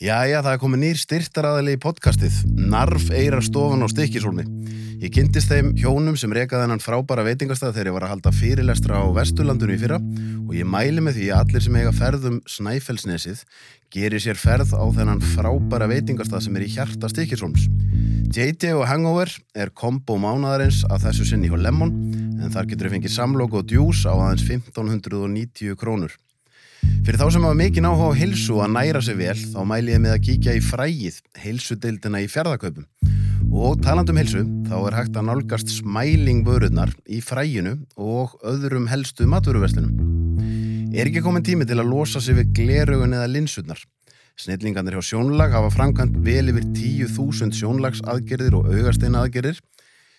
Jæja, það er komið nýr styrtaraðali í podcastið, Narf Eirar stofan á Stikkisólmi. Ég kynntist þeim hjónum sem rekaði hennan frábæra veitingastað þegar ég var að halda fyrirlestra á Vesturlandinu í fyrra og ég mæli með því að allir sem eiga ferðum Snæfellsnesið gerir sér ferð á þennan frábæra veitingastað sem er í hjarta Stikkisólms. JT og Hangover er kombo mánadarins að þessu sinni hjá Lemon en þar getur þau fengið samlokk og djús á aðeins 1590 krónur. Fyrir þá sem hafa mikið náhuga á hilsu að næra sig vel, þá mæli ég með að kíkja í frægið, hilsudeildina í fjárðaköpum. Og talandum hilsu, þá er hægt að nálgast smælingvörurnar í fræginu og öðrum helstu maturverslunum. Er ekki komin tími til að losa sig við gleraugun eða linsutnar? Snillingarnir hjá sjónlag hafa framkvæmt vel yfir 10.000 sjónlagsaðgerðir og augasteina aðgerðir.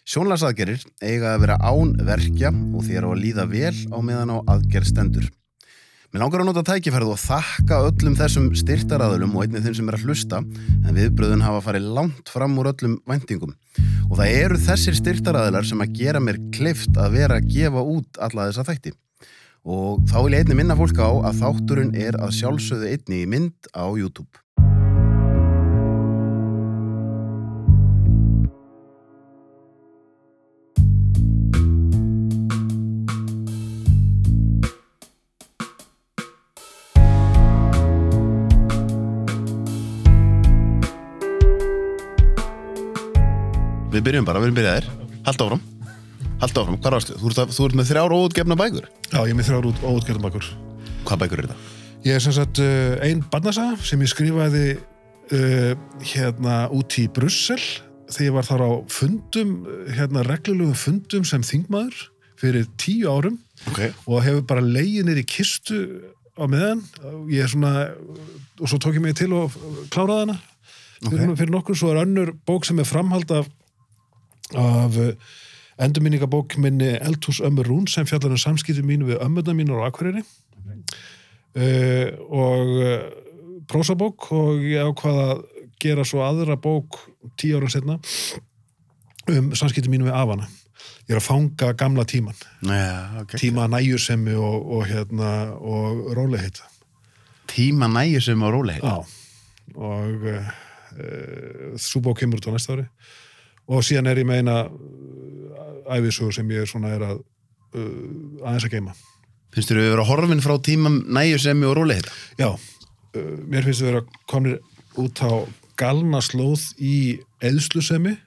Sjónlagsaðgerðir eiga að vera án verkja og þér á að líða vel á meðan á aðgerð stendur. Mér langar að nota tækifærið og þakka öllum þessum styrtaraðulum og einnig þeim sem er að hlusta en viðbröðun hafa farið langt fram úr öllum vendingum. Og það eru þessir styrtaraðular sem að gera mér kleift að vera að gefa út alla þessa þætti. Og þá vil ég einni minna fólk á að þátturinn er að sjálfsögðu einni í mynd á YouTube. Við byrjum bara, við erum byrjaðir. Haldt áfram. Haldt áfram. Hvað varstu? Þú ert, að, þú ert með þrjár óutgefna bækur. Já, ég er með þrjár út óutgerðum bakur. Hvað bækur er þetta? Ég er sem sagt uh, ein barnasaga sem ég skrifaði uh, hérna út í Brussel þegar ég var þar á fundum, hérna reglulegu fundum sem þingmaður fyrir tíu árum Ok. og hefur bara leiðið nýr í kistu á meðan. Ég er svona, og svo tók ég mig til og kláraði hana fyrir, fyrir nokkur. Svo er önnur bók sem er framhald af, af uh, endurminningabók minni Eldhús Ömmur Rún sem fjallar um samskipti mínu við ömmurna mínur á Akureyri uh, og uh, prósabók og ég ákvaða að gera svo aðra bók tíu ára setna um samskipti mínu við afana. Ég er að fanga gamla tíman, Já, ok. tíma næjusemi og, og, hérna, og róleheita. Tíma næju sem á róli Já, og uh, uh, svo bók kemur út á næsta ári og síðan er ég með eina uh, æfisögur sem ég svona er að uh, aðeins að geima. Finnst þér að vera horfin frá tíma næju sem á róli heita? Já, uh, mér finnst þau vera komnir út á galna slóð í eðslusemi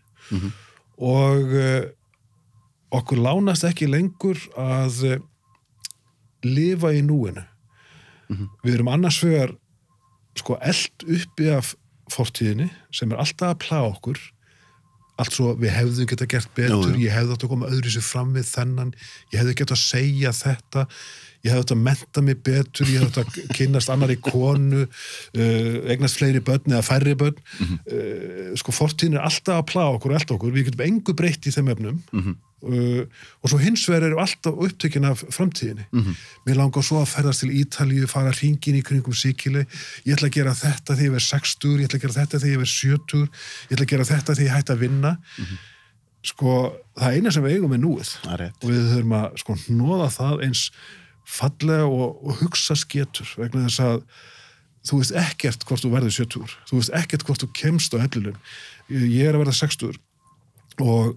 og uh, okkur lánast ekki lengur að uh, lifa í núinu. Við erum annars vegar sko eld uppi af fortíðinni sem er alltaf að plá okkur allt svo við hefðum geta gert betur Jú, jú. ég hefði átt að koma öðru sér fram við þennan ég hefði geta að segja þetta ég hefði átt að menta mig betur ég hefði átt að kynnast annari konu uh, eignast fleiri börn eða færri börn. Uh, sko fortíðin er alltaf að plá okkur og allt okkur, við getum engu breytt í þeim efnum. Uh, og svo hins vegar við alltaf upptökin af framtíðinni. Mér langar svo að ferðast til Ítalíu fara hringin í kringum Sikili ég ætla að gera þetta þegar ég verð 60 ég ætla að gera þetta þegar ég verð 70 ég ætla að gera þetta þegar ég hætti að vinna. Sko, það eina sem við eigum er núið. Er og við þurfum að sko nóða það eins fallega og, og hugsa sketur vegna þess að þú veist ekkert hvort þú verður 70 þú veist ekkert hvort þú kemst á hellulum ég er að verða 60 og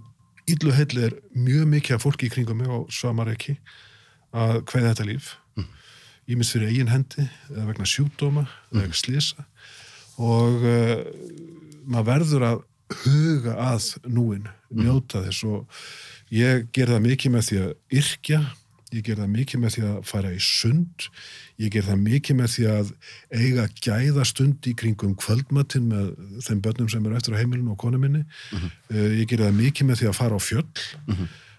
illu helli er mjög mikið af fólki í kringum mig og svamar ekki að hverja þetta líf. Ég minnst fyrir eigin hendi eða vegna sjúkdóma eða vegna slisa og uh, maður verður að huga að núin, njóta þess og ég ger það mikið með því að yrkja ég ger það mikið með því að fara í sund. Ég ger það mikið með því að eiga gæða stund í kringum kvöldmatinn með þeim börnum sem eru eftir á heimilinu og konu minni. Uh, ég ger það mikið með því að fara á fjöll.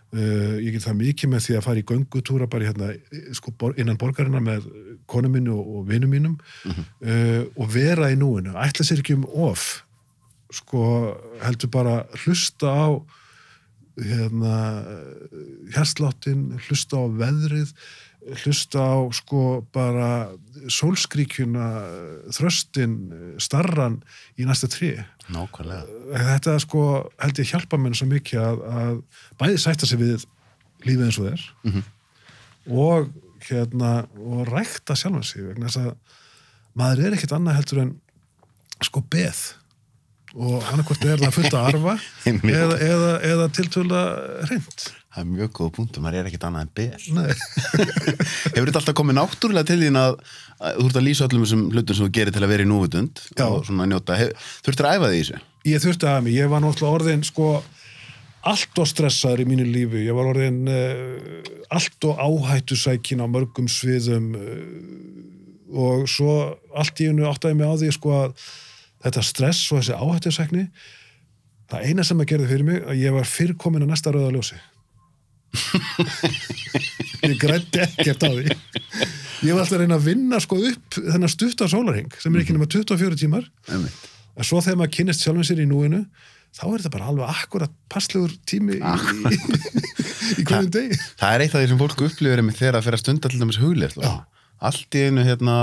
Uh, ég ger það mikið með því að fara í göngutúra bara hérna, eh, sko, innan borgarina með konu minni og, og vinum mínum. Uh, og vera í núinu. Ætla sér ekki um of sko heldur bara hlusta á hérna hérsláttin, hlusta á veðrið hlusta á sko bara sólskríkjuna þröstin, starran í næsta trí Nákvæmlega. þetta sko held ég hjálpa mér svo mikið að, að bæði sætta sig við lífið eins og þér Mhm. og hérna og rækta sjálfan sig vegna þess að maður er ekkert annað heldur en sko beð og annarkvort er það fullt að arfa eða, eða, eða tiltöla reynd Það er mjög góð punktum, maður er ekkert annað en. Nei. Hefur þetta alltaf komið náttúrulega til þín að, að þú ert að lýsa öllum þessum hlutum sem þú gerir til að vera í núvitund Já. og svona að njóta. Þurftir að æfa því í þessu? ég þurfti að mig, ég var náttúrulega orðin sko allt og stressaður í mínu lífi ég var orðin uh, allt og áhættusækin á mörgum sviðum uh, og svo allt í hennu áttaði mig á því sko að þetta stress og þessi áhættusækni það eina sem að gerði fyrir mig að ég var fyrr komin að næsta rauða ljósi ég grætti ekkert á því ég var alltaf að reyna að vinna sko upp þennan stutta sólarhing sem er ekki nema 24 tímar. En svo þegar maður kynnist sjálfum sér í núinu, þá er þetta bara alveg akkurat passlegur tími í, í, í hverjum degi. Það er eitt af því sem fólk upplifir einmitt þegar að fyrir að stunda til dæmis huglið. Já. Allt í einu, hérna,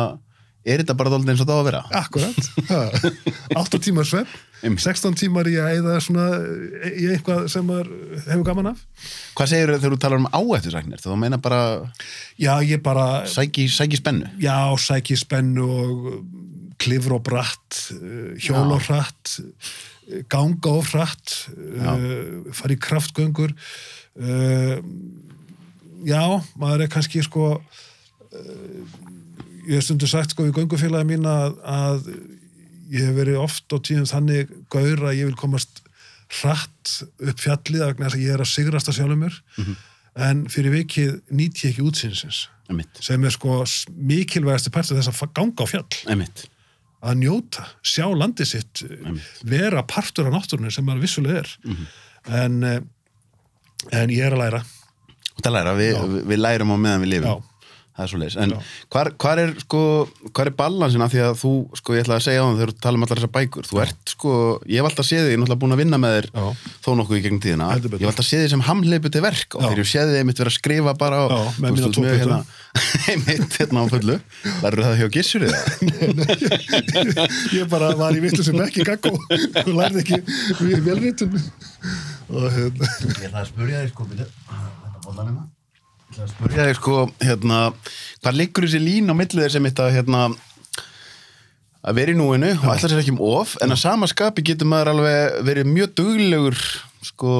er þetta bara dálítið eins og það á að vera? Akkurat. Ha. 8 tímar svepp, Einmitt. 16 tímar í að eða svona í eitthvað sem maður hefur gaman af. Hvað segir þau þegar þú talar um áættusæknir? Þú meina bara Já, ég bara, sæki, sæki spennu? já, sæki spennu og klifur og bratt, eh, hjól og hratt, eh, ganga og hratt, uh, fara í kraftgöngur. Uh, já, maður er kannski sko ég hef stundu sagt sko í göngufélagi mín að, að ég hef verið oft á tíðum þannig gaur að ég vil komast hratt upp fjallið vegna þess að ég er að sigrast að sjálfum mér. En fyrir vikið nýt ég ekki útsýnsins Einmitt. sem er sko s- mikilvægasti partur þess að ganga á fjall. Einmitt. að njóta, sjá landið sitt vera partur af náttúrunni sem maður vissulega er. En, eh, en ég er að læra. Og það læra, við, við lærum á meðan við lifum. Það er svo leis. En hvar, hvar er, sko, hvar er balansin af því að þú, sko, ég ætla að segja á það þegar þú tala um allar þessar bækur. Þú ert, sko, ég hef alltaf séð þig, ég er náttúrulega búin að vinna með þér Já. þó nokkuð í gegnum tíðina. Ég hef alltaf séð þig sem hamleipu til verk og Já. þegar ég séð þig einmitt vera að skrifa bara á, Já, með þú tvo mjög putta. hérna, einmitt hérna á fullu. Lærðu það hjá Gissuri það? ég bara var í vittu sem ekki gaggó og lærði ekki við velritun og hérna Ég ætla að spurja þig, sko, þetta hérna. Hvað liggur þessi lín á millið þess einmitt að, hérna, að vera í núinu og ætla sér ekki um of, en að sama skapi getur maður alveg verið mjög duglegur, sko,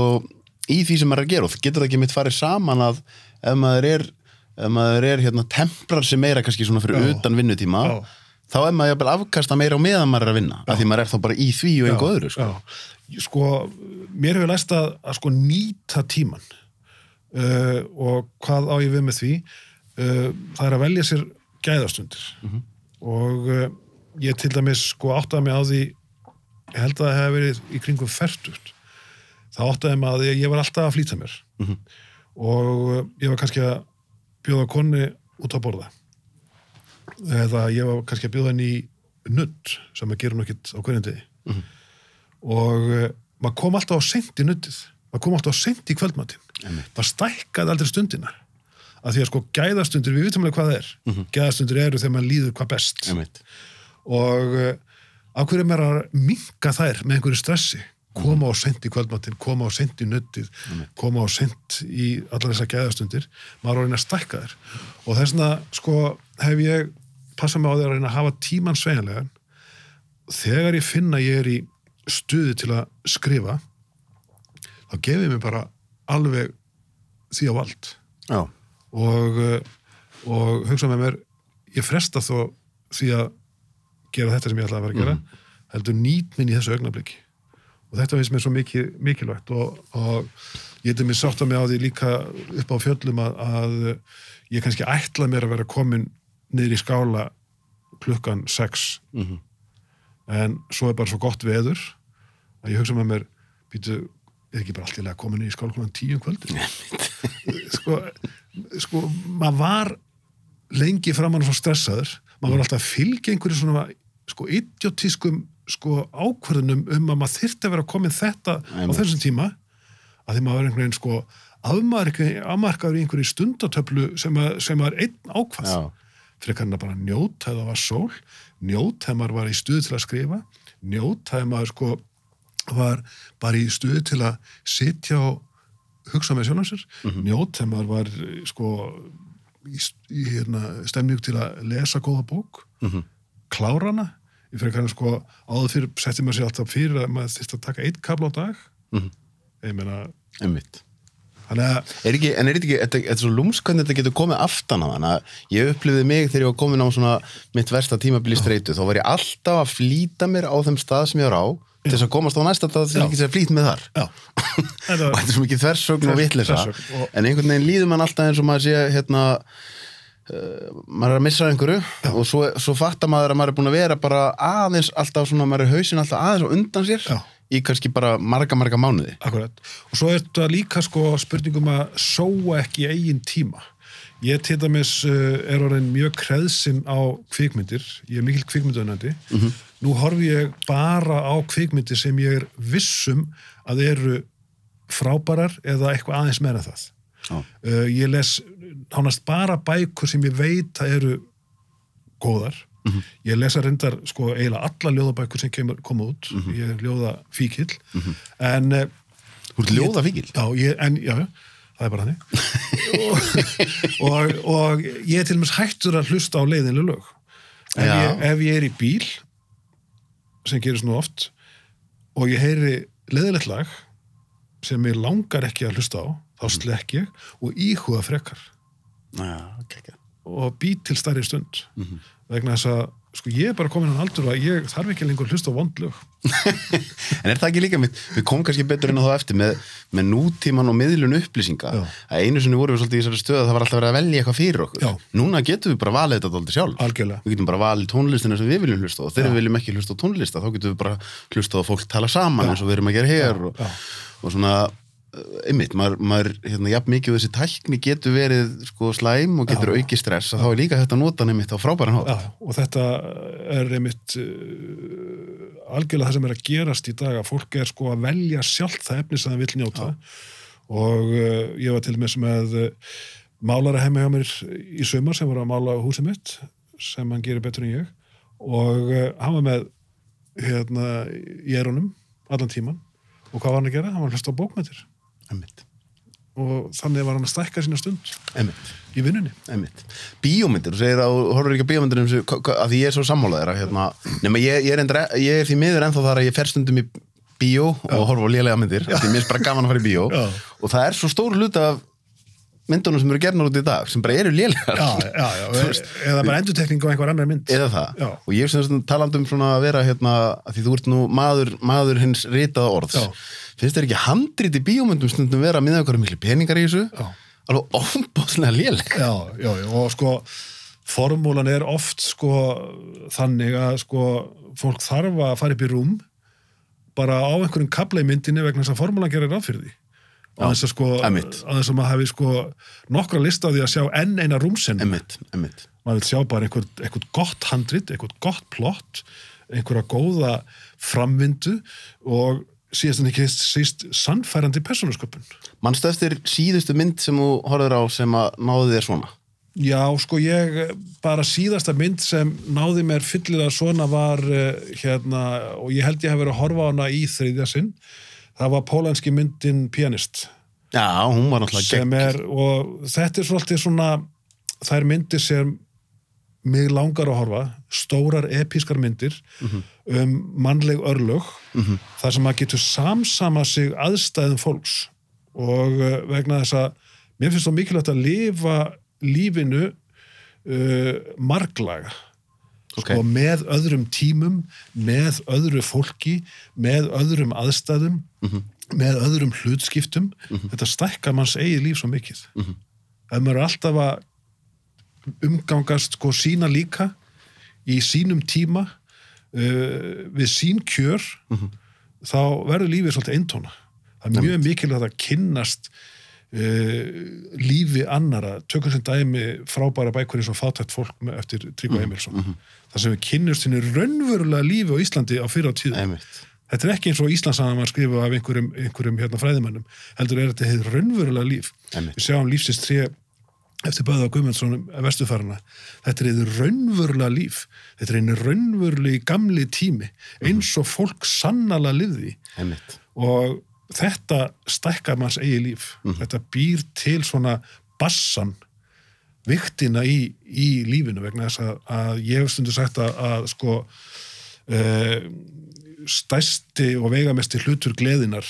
í því sem maður er að gera og getur það ekki mitt farið saman að ef maður er, ef maður er, hérna, temprar sig meira kannski svona fyrir Já. utan vinnutíma, Já. þá er maður jafnvel afkasta meira á meðan maður er að vinna, af því maður er þá bara í því og einhver öðru, sko. já. sko mér hefur læst að, að sko nýta tíman uh, og hvað á ég við með því? Uh, það er að velja sér gæðastundir. Og uh, ég til dæmis sko áttaði mig á því ég held að það hefði verið í kringum færtugt það áttaði mig á því að ég var alltaf að flýta mér. Og uh, ég var kannski að bjóða konni út að borða. Eða ég var kannski að bjóða henni í nudd sem að gera nokkið á hverjum degi. Og uh, maður kom alltaf á seint í nuddið. Maður kom alltaf á seint í kvöldmatinn maður stækkaði aldrei stundina að því að sko gæðastundir, við vitum alveg hvað það er. Gæðastundir eru þegar maður líður hvað best. Einmitt. og uh, af hverju er maður að minka þær með einhverju stressi? Koma á sent í kvöldmattin, koma á sent í nuttið koma á sent í allar þessar gæðastundir, maður að reyna að stækka þær. Og þess vegna sko hef ég passað mig á því að reyna að hafa tíman sveigjanlegan. Þegar ég finna ég er í stuði til að skrifa þá gefið mér bara alveg því á vald. Já, og, uh, og hugsa með mér ég fresta þó því að gera þetta sem ég ætlaði að fara að gera heldur nýt minn í þessu augnabliki og þetta finnst mér svo mikið, mikilvægt og, og ég hefði mér sátt að mig á því líka upp á fjöllum að, að ég kannski ætla mér að vera komin niður í skála klukkan 6 Mhm. en svo er bara svo gott veður að ég hugsa með mér býtu, er ekki bara allt í lega komin í 10 um kvöldin sko, sko maður var lengi framann svo stressaður. Maður var alltaf að fylgja einhverju svona sko idiotískum sko ákvörðunum um að maður þyrfti að vera komin þetta á Einmitt. þessum tíma. Að því maður var einhvern veginn sko afmarkaður í einhverju stundatöflu sem, að, sem maður einn ákvað. Já, frekar en að bara njóta þegar það var sól njóta þegar maður var í stuði til að skrifa njóta þegar maður sko var bara í stuði til að sitja og hugsa með sjálfum sér. Njóta þegar maður var sko í, í hérna, stemning til að lesa góða bók Mhm. klára hana. Ég fyrir kannar sko áður fyrir setti maður sér alltaf fyrir að maður þyrst að taka eitt kabla á dag. Mhm. ég meina, Einmitt. Er ekki, en er ekki, þetta, er svo lúms hvernig þetta getur komið aftan þannig að ég upplifði mig þegar ég var komin á svona mitt versta tímabili streitu, þá var ég alltaf að flýta mér á þeim stað sem ég var á til þess að komast á næsta til Já. ekki sem flýt með þar já, þetta og var þetta er svo mikið þversögn og þversögn og- en einhvern veginn líður mann alltaf eins og maður sé hérna uh, maður er að missa einhverju og svo, svo fattar maður að maður er búin að vera bara aðeins alltaf svona, maður er hausin alltaf aðeins og undan sér Já. í kannski bara marga marga mánuði Akkurat. Og svo er þetta líka sko spurningum að sóa ekki eigin tíma. Ég til dæmis uh, er orðin mjög kreðsinn á kvikmyndir. Ég er mikil kvikmynduðunandi. Nú horfi ég bara á kvikmyndir sem ég er vissum að eru frábærar eða eitthvað aðeins meira það. Já. Uh, ég les nánast bara bækur sem ég veit að eru góðar. Ég lesa reyndar sko eiginlega alla ljóðabækur sem kemur, koma út. Ég er ljóða fíkil. En uh, Þú ert ljóða fíkil Já, ég, en, já, það er bara hannig og, og, og ég er til dæmis hættur að hlusta á leiðinlega lög ef ég, ef ég er í bíl sem gerist nú oft og ég heyri leiðilegt lag sem ég langar ekki að hlusta á þá slekk ég og íhuga frekar. Já, ok, ok. Og bý til stærri stund vegna þess að sko ég er bara komin hann aldur að ég þarf ekki lengur að hlusta á vondlög En er það ekki líka mitt, við komum kannski betur inn á þá eftir með, með nútíman og miðlun upplýsinga. Já. að einu sinni vorum við svolítið í þessari stöðu að það var alltaf verið að velja eitthvað fyrir okkur. Já. Núna getum við bara valið þetta dóldi sjálf. Algjörlega. Við getum bara valið tónlistina sem við viljum hlusta á. Og þegar við viljum ekki hlusta á tónlista þá getum við bara hlusta á fólk tala saman eins og við erum að gera hér og, já. og svona einmitt, maður, maður hérna, jafn mikið og þessi tækni getur verið sko, slæm og getur aukið stress að þá er líka þetta nota nefnitt á frábæran hótt Já, og þetta er einmitt uh, algjörlega það sem er að gerast í dag að fólk er sko að velja sjálft það efni sem það vill njóta. Og uh, ég var til með uh, málara heima hjá mér í sumar sem var að mála húsið mitt sem hann gerir betur en ég. Og uh, hann var með hérna í erunum allan tíman og hvað var hann að gera? Hann var að hlusta á bókmyndir Einmitt, og þannig var hann að stækka sína stund einmitt. í vinnunni. Bíómyndir, þú segir að þú horfur ekki að bíómyndir um, að því ég er svo sammálaðir að hérna, nema ég, ég, er ég er því miður ennþá þar að ég fer stundum í bíó og horfa á lélega myndir, af því mér er bara gaman að fara í bíó. Já. og það er svo stór hluta af myndunum sem eru gernar út í dag sem bara eru lélegar. Já, já, já, eða bara endurtekning á einhver annar mynd. Eða það, Já. og ég er sem talandi um svona að vera hérna, að því þú ert nú maður, maður hins ritaða orðs. Já. Finnst þér ekki handrit í bíómyndum stundum vera með eitthvað miklu peningar í þessu? Já. alveg ofnbóðslega léleg. Já, já, já, og sko formúlan er oft sko þannig að sko fólk þarf að fara upp í rúm bara á einhverjum kabla í myndinni vegna þess að formúlan gerir ráð fyrir því. Og þess að sko, að þess að maður hafi sko nokkra lista á því að sjá enn eina rúmsinn maður vil sjá bara einhver, einhver gott handrit, einhver gott plott einhverja góða framvindu og síðast en ekki síst sannfærandi persónusköpun Manstu eftir síðustu mynd sem þú horfður á sem að náði þér svona? Já, sko ég bara síðasta mynd sem náði mér fyllilega svona var uh, hérna, og ég held ég hef verið að horfa á hana í þriðja sinn, það var pólanski myndin Pianist Já, hún var náttúrulega gegn. er, og þetta er svolítið svona, þær myndir sem mig langar að horfa stórar episkar myndir um mannleg örlög þar sem maður getur samsama sig aðstæðum fólks. Og uh, vegna þess að mér finnst það mikilvægt að lifa lífinu uh, marglaga. Ok. sko, með öðrum tímum með öðru fólki með öðrum aðstæðum með öðrum hlutskiptum. Þetta stækkar manns eigið líf svo mikið. Ef maður er alltaf að umgangast sko sína líka í sínum tíma uh, við sín kjör þá verður lífið svolítið eintóna. Það er mjög mikilvægt að kynnast uh, lífi annara tökum sem dæmi frábæra bækur eins og fátækt fólk með, eftir Tryggva Emilsson. Það sem við kynnust henni raunverulega lífi á Íslandi á fyrra tíð. Einmitt. þetta er ekki eins og Íslandsagan var skrifað af einhverjum, einhverjum hérna, fræðimannum heldur er þetta hefur raunverulega líf. Einmitt. við sjáum lífsins tré eftir Böða Guðmundsson vestufarana þetta er eða raunverulega líf. Þetta er einu raunverulegi gamli tími eins og fólk sannala liði Einmitt. og þetta stækkar manns eigi líf. Þetta býr til svona bassan viktina í, í lífinu vegna þess að, að ég hef stundu sagt að, að sko uh, stæsti og veigamesti hlutur gleðinar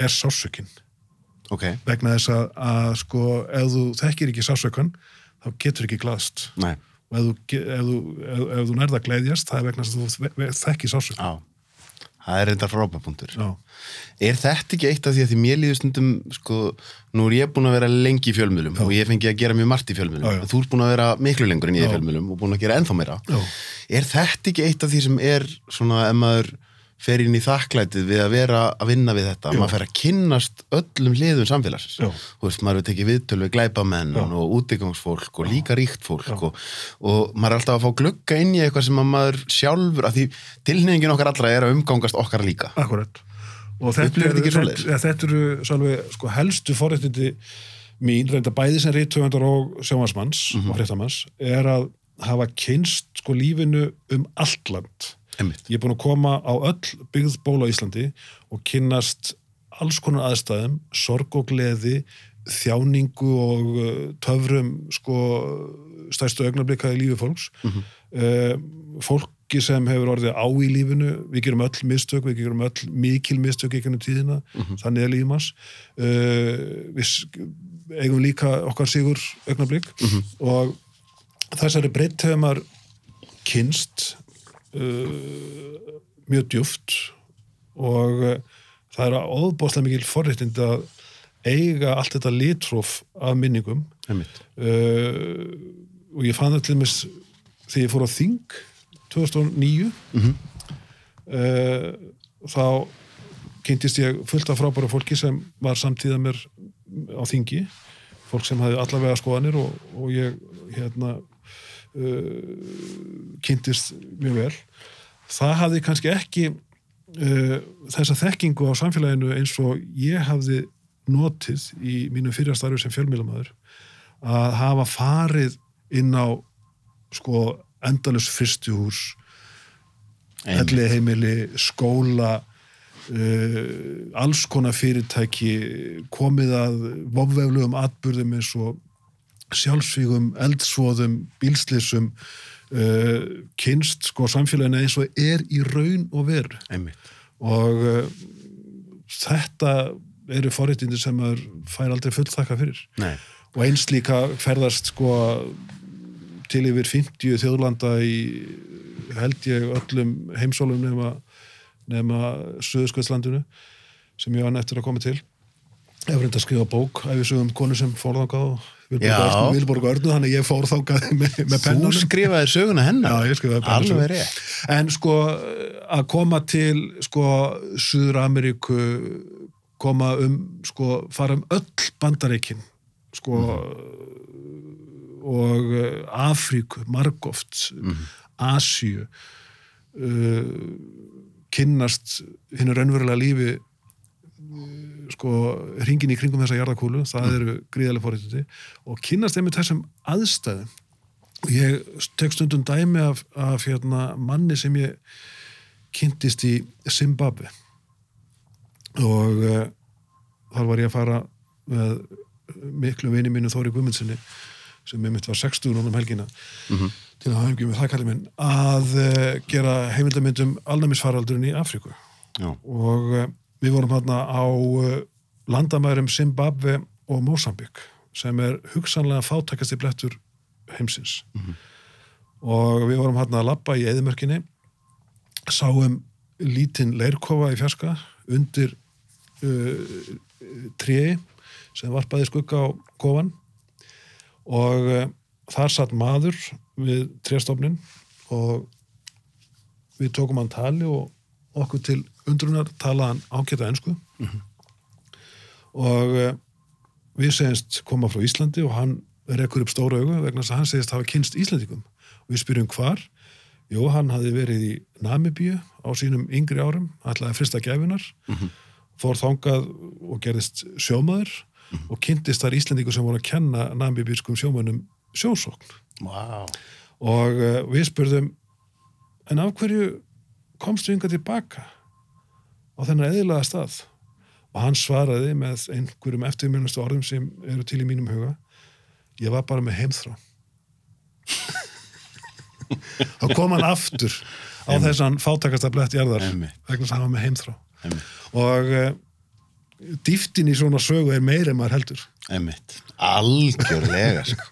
er sásökin ok, vegna þess að, að sko, ef þú þekkir ekki sásökan þá getur ekki glaðst. Nei, og ef þú, ef þú, ef, ef þú nærða gleðjast það er vegna þess að þú þekkir sásökan það er reyndar frábapunktur Já, Er þetta ekki eitt af því að því mér líður stundum, sko, nú er ég búin að vera lengi í fjölmjölum og ég fengi að gera mjög margt í fjölmjölum, þú ert búin að vera miklu lengur en ég í fjölmjölum og búin að gera ennþá meira. já, Er þetta ekki eitt af því sem er svona, ef maður fer inn í þakklætið við að vera að vinna við þetta, Já. maður fer að kynnast öllum hliðum samfélagsins. Já. Þú veist, maður hefur tekið viðtöl við glæpamenn Já. og útigangsfólk og líka ríkt fólk og, og maður er alltaf að fá glugga inn í eitthvað sem að maður sjálfur, að því tilnefingin okkar allra er að umgangast okkar líka. akkurat og þetta eru, þetta eru svolítið, sko, helstu forréttindi mín, reynda bæði sem reythöfundar og sjónvarsmanns Mhm. og fréttamanns er að hafa kynst sko lífinu um allt land Einmitt. ég er búin að koma á öll byggð ból á Íslandi og kynnast alls konar aðstæðum, sorg og gleði þjáningu og uh, töfrum sko stærstu augnablika í lífi fólks. Uh, fólki sem hefur orðið á í lífinu við gerum öll mistök, við gerum öll mikil mistök gennum tíðina, þannig er lífum hans uh, við eigum líka okkar sigur augnablik og þessari breytt hefur maður kynst uh, mjög djúft og uh, það er óbóðslega mikil forréttind að eiga allt þetta litróf af minningum. Uh, og ég fann það til dæmis þegar ég fór á Þing 2009 uh, þá kynntist ég fullt af frábæra fólki sem var samtíða mér á Þingi fólk sem hafði allavega skoðanir og, og ég hérna uh, kynntist mjög vel það hafði kannski ekki uh, þessa þekkingu á samfélaginu eins og ég hafði notið í mínu fyrirstarfi sem fjölmílamæður að hafa farið inn á sko endalus fyrstuhús Einmitt. elli heimili, skóla uh, alls konar fyrirtæki komið að vofveflugum atburðum eins og sjálfsvígum, eldsvoðum, bílslissum uh, kynst sko samfélaginu eins og er í raun og veru Einmitt. og uh, þetta eru forréttindi sem maður fær aldrei full þakka fyrir Nei. og eins líka ferðast sko til yfir 50 þjóðlanda í held ég öllum heimsólum nema, nema Suðurskvöldslandinu sem ég var eftir að koma til ég var reynd að skrifa bók æfisugum konu sem fór þákað Já. Vilborg Örnu, þannig að ég fór þákað með, með Þú pennanum skrifaði söguna hennar. Já, ég skrifaði bara Alveg rétt. En sko að koma til sko Suður Ameríku koma um sko fara um öll bandaríkin sko og uh, Afríku, Margoft Asíu uh, kynnast hinnu raunverulega lífi sko hringin í kringum þessa jarðakúlu, það eru gríðarlega fórhættandi og kynnast einmitt þessum aðstæðum. Og ég tek stundum dæmi af, af hérna, manni sem ég kynntist í Zimbabwe og uh, þar var ég að fara með miklu vini mínu Þóri Guðmundssoni sem ég mitt var 60 núna um helgina til að hafa umgjum með það kallir minn að uh, gera heimildamindum alnæmisfaraldurinn í Afríku. Já. og uh, við vorum hérna á uh, landamærum Zimbabwe og Mosambik sem er hugsanlega fátakasti blettur heimsins. Og við vorum hérna að labba í eðimörkinni sáum lítinn leirkofa í fjarska undir uh, tré sem varpaði skugga á kofan. Og uh, þar satt maður við tréstofnin og við tókum hann tali og okkur til undrunar talaði hann ágæta ensku. Og uh, við segjumst koma frá Íslandi og hann rekkur upp stóra augu vegna þess að hann segist hafa kynst Íslandingum og við spyrjum hvar. Jú, hann hafði verið í Namibíu á sínum yngri árum, ætlaði frista gæfinar, fór þangað og gerðist sjómaður og kynntist þar Íslendingu sem voru að kenna namibískum sjómönnum sjósókn. Vá. Og uh, við spurðum, en af hverju komstu yngar tilbaka á þennan eðilaða stað? Og hann svaraði með einhverjum eftirmjölustu orðum sem eru til í mínum huga, ég var bara með heimþrá. þá kom hann aftur á þessan fátakasta blett jarðar vegna þess að hann var með heimþrá Einmitt. og uh, dýftin í svona sögu er meiri en maður heldur Einmitt. Algjörlega, sko.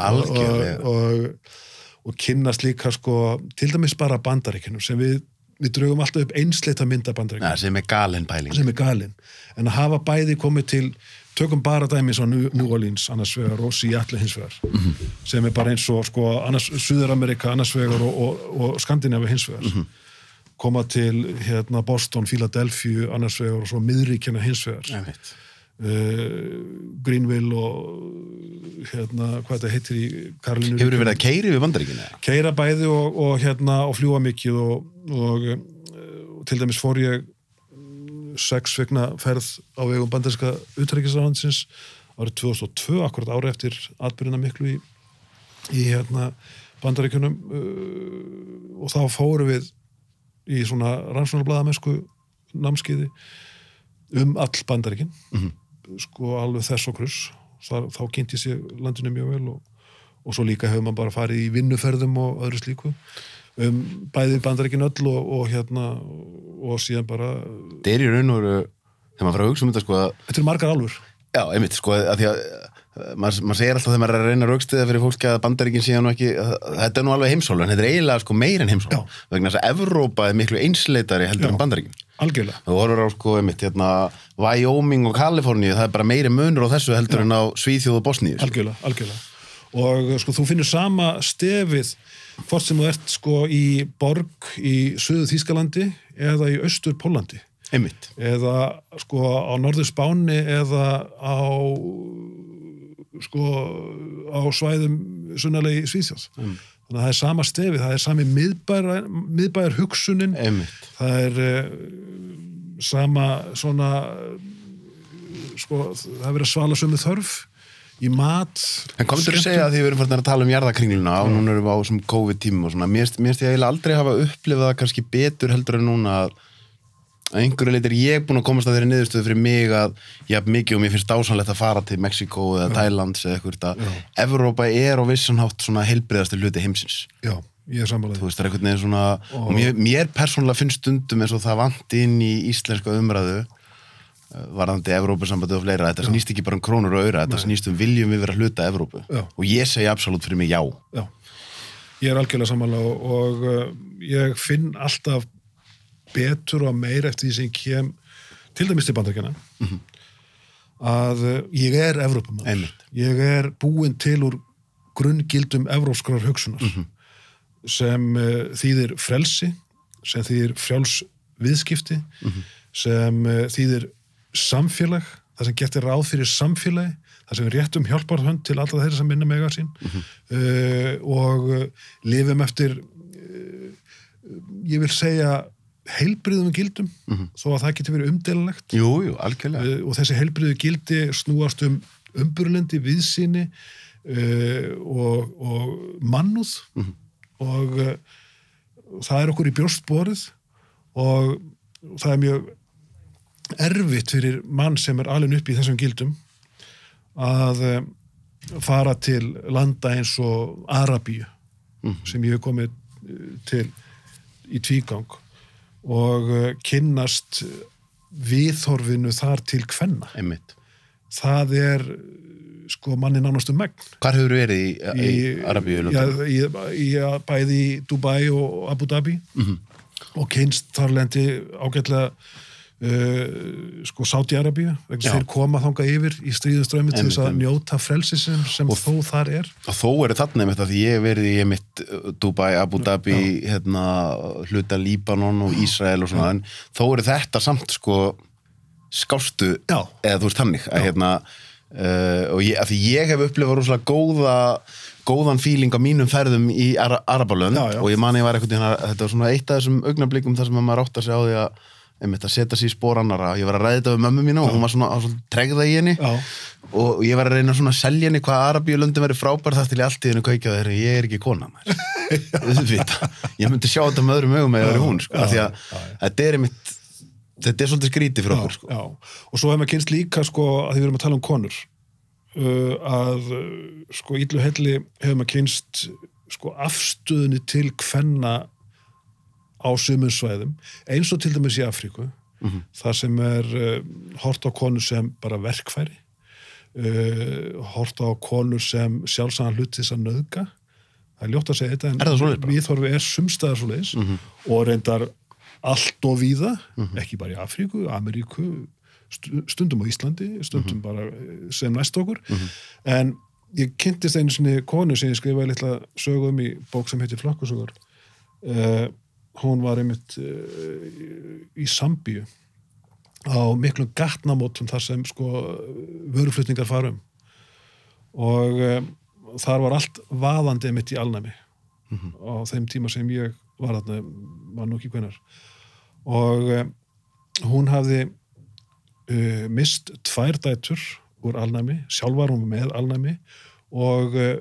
Algjörlega. og, og, og kynnast líka sko, til dæmis bara bandaríkjunum sem við, við draugum alltaf upp einsleita mynda Nei, bandaríkjunum sem er galin pæling. sem er galinn en að hafa bæði komið til tökum bara dæmis á New Orleans annars vegar og Seattle hins vegar sem er bara eins og sko Suður-Amerika annars vegar og, og, og Skandinavi hins vegar. Koma til hérna Boston, Philadelphia annars vegar og svo miðríkjana hins vegar. Einmitt. uh, Greenville og hérna, hvað þetta heitir í Karolínu Hefur verið að keiri við bandaríkina? keira bæði og, og hérna og fljúa mikið og, og, uh, og til dæmis fór ég mm, sex vegna ferð á vegum banderska utrækisraðansins árið 2002, akkurat ári eftir atbyrjuna miklu í, í hérna bandaríkjunum uh, og þá fórum við í svona rannsónarbladamennsku námskiði um all bandaríkin sko alveg þess og kruss Þar, þá kynnti sér landinu mjög vel og, og svo líka hefur maður bara farið í vinnuferðum og öðru slíku. Um, bæði bandaríkin öll og, og hérna og síðan bara Það er í raun og veru, þegar maður fyrir að hugsa um þetta, sko, að þetta er margar álfur. Já, einmitt, sko, að því að maður, maður segir alltaf þegar maður er að reyna raukstiða fyrir fólki að bandaríkin síðan og ekki, þetta er nú alveg heimsólu, en þetta er eiginlega sko meir en heimsólu, vegna þess að Evrópa er miklu einsleitari heldur en bandaríkin. Algjörlega, Það voru á sko, einmitt, hérna, Wyoming og Kaliforníu, það er bara meiri munur á þessu heldur en á Svíþjóð og Bosníu. sko. algjörlega, algjörlega og sko þú finnur sama stefið hvort sem þú ert sko í borg í söðu Þýskalandi eða í austur Pólandi Einmitt. eða sko á norður Spáni eða á sko á svæðum sunnarlegi Svíþjóð Mm. Þannig að það er sama stefið, það er sami miðbæjar, miðbæjar hugsunin Einmitt. það er uh, sama svona sko það er verið að svala sömu þörf í mat En hvað myndir þú segja að því við erum farin að tala um jarðakringluna og núna erum við á þessum COVID-tímum og svona, mér mér finnst ég eiginlega aldrei hafa upplifað það kannski betur heldur en núna að að einhverju leitir ég búin að komast að þeirri niðurstöðu fyrir mig að ég haf mikið og mér finnst dásanlegt að fara til Mexiko eða Thailands eða eitthvað þetta. Evrópa er á vissanhátt svona heilbriðasti hluti heimsins. já, ég er Þú sammálaðið veist, það er einhvern veginn svona, og mér, mér persónulega finnst stundum eins og það vanti inn í íslenska umræðu eh, varðandi Evrópusambandi og fleira, þetta snýst ekki bara um krónur og auðra, þetta snýst um viljum við vera hluta Evrópu. Já. og ég segi absolutt fyrir mig já. Já, ég er algjörlega sammála og, og uh, ég finn alltaf betur og meir eftir því sem kem til dæmis til bandaríkjana að uh, ég er Evrópumaður. Einmitt. ég er búinn til úr grunngildum evrópskrar hugsunar sem uh, þýðir frelsi sem þýðir frjáls viðskipti sem uh, þýðir samfélag það sem getur ráð fyrir samfélagi það sem er réttum hjálparhönd til alla þeirra sem minna mega sín. Uh, og lifum eftir uh, ég vil segja heilbriðum gildum þó að það getur verið umdelanlegt Jú, jú, algjörlega. Uh, og þessi heilbriðu gildi snúast um umburlendi, viðsýni uh, og, og mannúð. Og uh, það er okkur í brjóstborið og það er mjög erfitt fyrir mann sem er alveg upp í þessum gildum að uh, fara til landa eins og Arabíu sem ég hef komið til í tvígang og uh, kynnast viðhorfinu þar til kvenna. Einmitt. Það er sko manni nánast um megn. Hvar hefur verið í, í, í Arabíu? Já, í, í, bæði í Dubai og Abu Dhabi Mhm. og kynst þar lendi ágætlega uh, sko Sáti-Arabíu þeir koma þangað yfir í stríðuströmi til þess að njóta frelsi sem, þó þar er. Og þó eru þarna einmitt að ég verið í einmitt uh, Dubai, Abu Dhabi, hérna, hluta Líbanon og Ísrael og svona, en þó eru þetta samt sko skástu, Já. eða þú veist hannig, að hérna, uh, og ég, að því ég hef upplifað rosalega góða, góðan fíling á mínum ferðum í Ara Arabalönd og ég mani ég var eitthvað, þetta var svona eitt af þessum augnablikum þar sem að maður átt að segja á því að einmitt að setja sér í spór annara ég var að ræða þetta við mömmu mína og hún var svona, svona tregða í henni. Já. og ég var að reyna svona að selja henni hvað Arabíulöndin verið frábær það til ég allt í henni kveikja þeirri, ég er ekki kona ég myndi sjá þetta með öðrum augum eða hún sko, því að þetta er einmitt þetta er svolítið skrítið fyrir okkur sko. já. og svo hefur maður kynst líka sko að því við erum að tala um konur uh, að uh, sko íllu helli hefur maður kynst sko afstöðunni til hvenna á sumum svæðum eins og til dæmis í Afríku Mhm. þar sem er uh, hort á konur sem bara verkfæri uh, hort á konur sem sjálfsagðan hluti þess að nöðga það er ljótt að segja þetta en Er viðhorfi er sumstaðar svoleiðis og reyndar allt og víða ekki bara í Afríku, Ameríku stu- stundum á Íslandi stundum bara eh, sem næst okkur en ég kynntist einu sinni konu sem ég skrifaði litla sögu um í bók sem heitir Flokkusögur uh, hún var einmitt uh, í Sambíu á miklum gatnamótum þar sem sko vöruflutningar farum og um, þar var allt vaðandi einmitt í alnæmi. Á þeim tíma sem ég var þarna var nú ekki hvenar og um, hún hafði uh, mist tvær dætur úr alnæmi, sjálf var hún með alnæmi og uh,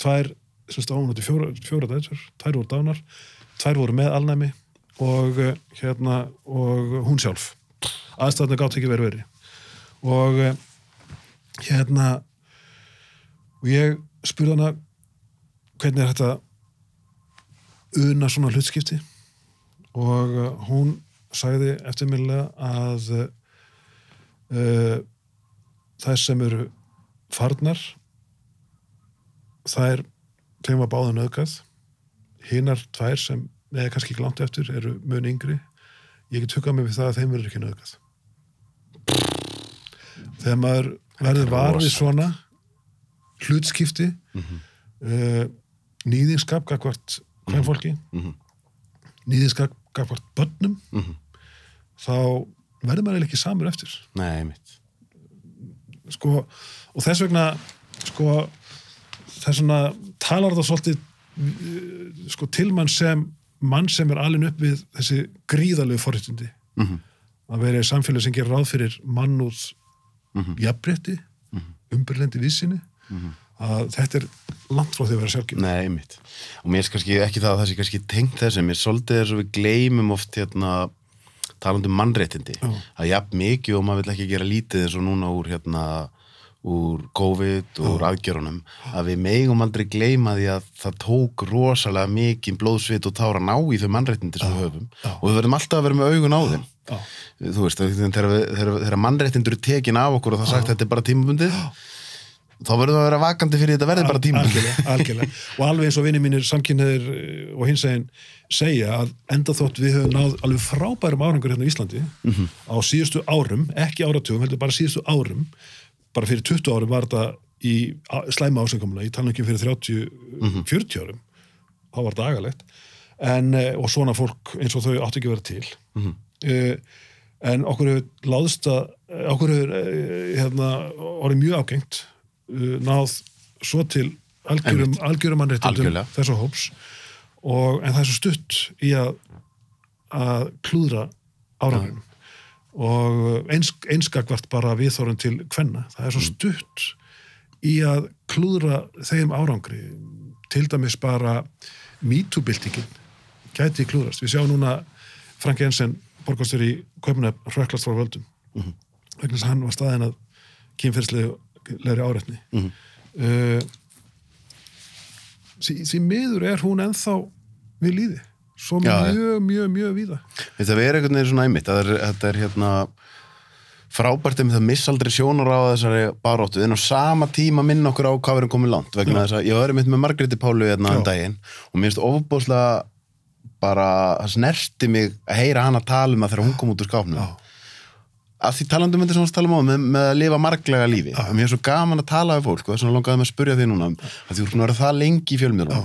tvær, sem stáðum hún átti fjóra, fjóra dætur, tvær voru dánar tvær voru með alnæmi og uh, hérna, og hún sjálf. Aðstæðna gátt ekki verið verið og uh, hérna og ég spurði hana hvernig er þetta una svona hlutskipti? Og uh, hún sagði eftirminnilega að uh, þær sem eru farnar þær þeim var báðan auðgað hinar tvær sem eða kannski ekki langt eftir eru mun yngri ég get huggað mig við það að þeim verður ekki auðgað þegar maður verður var við rosalegt. svona hlutskipti uh, nýðingskap gagvart hvern fólki Mhm. nýðingskap gagvart börnum Mhm. þá verður maður ekki samur eftir Nei, mitt. sko, og þess vegna sko, þess vegna talar það svolítið sko, til mann sem mann sem er alin upp við þessi gríðalegu forréttindi Mhm. að vera í samfélag sem gerir ráð fyrir mannúð Mhm. jafnrétti umbyrlendi vísinni að þetta er langt frá því að vera sjálfgjörn Nei, mitt. Og mér er kannski ekki það að það sé kannski tengt þessu. Mér er svolítið þess að við gleymum oft hérna talandi um mannréttindi. Já. Að jafn mikið og maður vill ekki gera lítið eins og núna úr hérna úr COVID og úr aðgerunum að við megum aldrei gleyma því að það tók rosalega mikið blóðsvit og tára ná í þau mannréttindi sem við höfum. Og við verðum alltaf að vera með augun á þeim. Þú veist, þegar, við- þegar, þegar mannréttindur eru tekin af okkur og það sagt þetta er bara tímabundið þá verðum við að vera vakandi fyrir þetta verði bara tímabundið. Algjörlega, algjörlega. og alveg eins og vinni mínir samkynniðir og hins eginn segja að enda þótt við höfum náð alveg frábærum árangur hérna í Íslandi á síðustu árum, ekki áratugum heldur bara síðustu árum bara fyrir 20 árum var þetta í slæma ásöngumlega, ég tala ekki um fyrir 30 40 árum, þá var þetta agalegt. En, eh, og svona fólk eins og þau áttu ekki að vera til. Uh, en okkur hefur láðst að okkur hefur hérna, orðið mjög ágengt uh, náð svo til algjörum, algjörum mannréttindum þessa hóps. Og, en það er svo stutt í að, að klúðra árangurinn og eins, einskakvart bara viðþórun til kvenna. Það er svo stutt í að klúðra þeim árangri. Til dæmis bara MeToo-byltingin gæti klúðrast. Við sjáum núna Frank Jensen, borgastur í Kaupnef hröklast frá völdum. Vegna þess að hann var staðin að kynferðslegri áreitni. Mhm. uh, því, miður er hún ennþá við líði svo já. mjög, mjög, mjög víða. Þetta verður einhvern veginn svona er, þetta er hérna frábært um það missa aldrei sjónar á þessari baróttu en á sama tíma minna okkur á hvað erum komið langt vegna þess að ég var einmitt með Margréti Pálu hérna um Já. daginn og mér finnst ofbúslega bara, það snerti mig að heyra hana tala um það þegar hún kom út úr skápnum. Já. að því talandi um þetta sem við talum á með, með að lifa marglega lífi. Mér er svo gaman að tala við fólk og þess vegna langaði mig að spurja því núna að því þú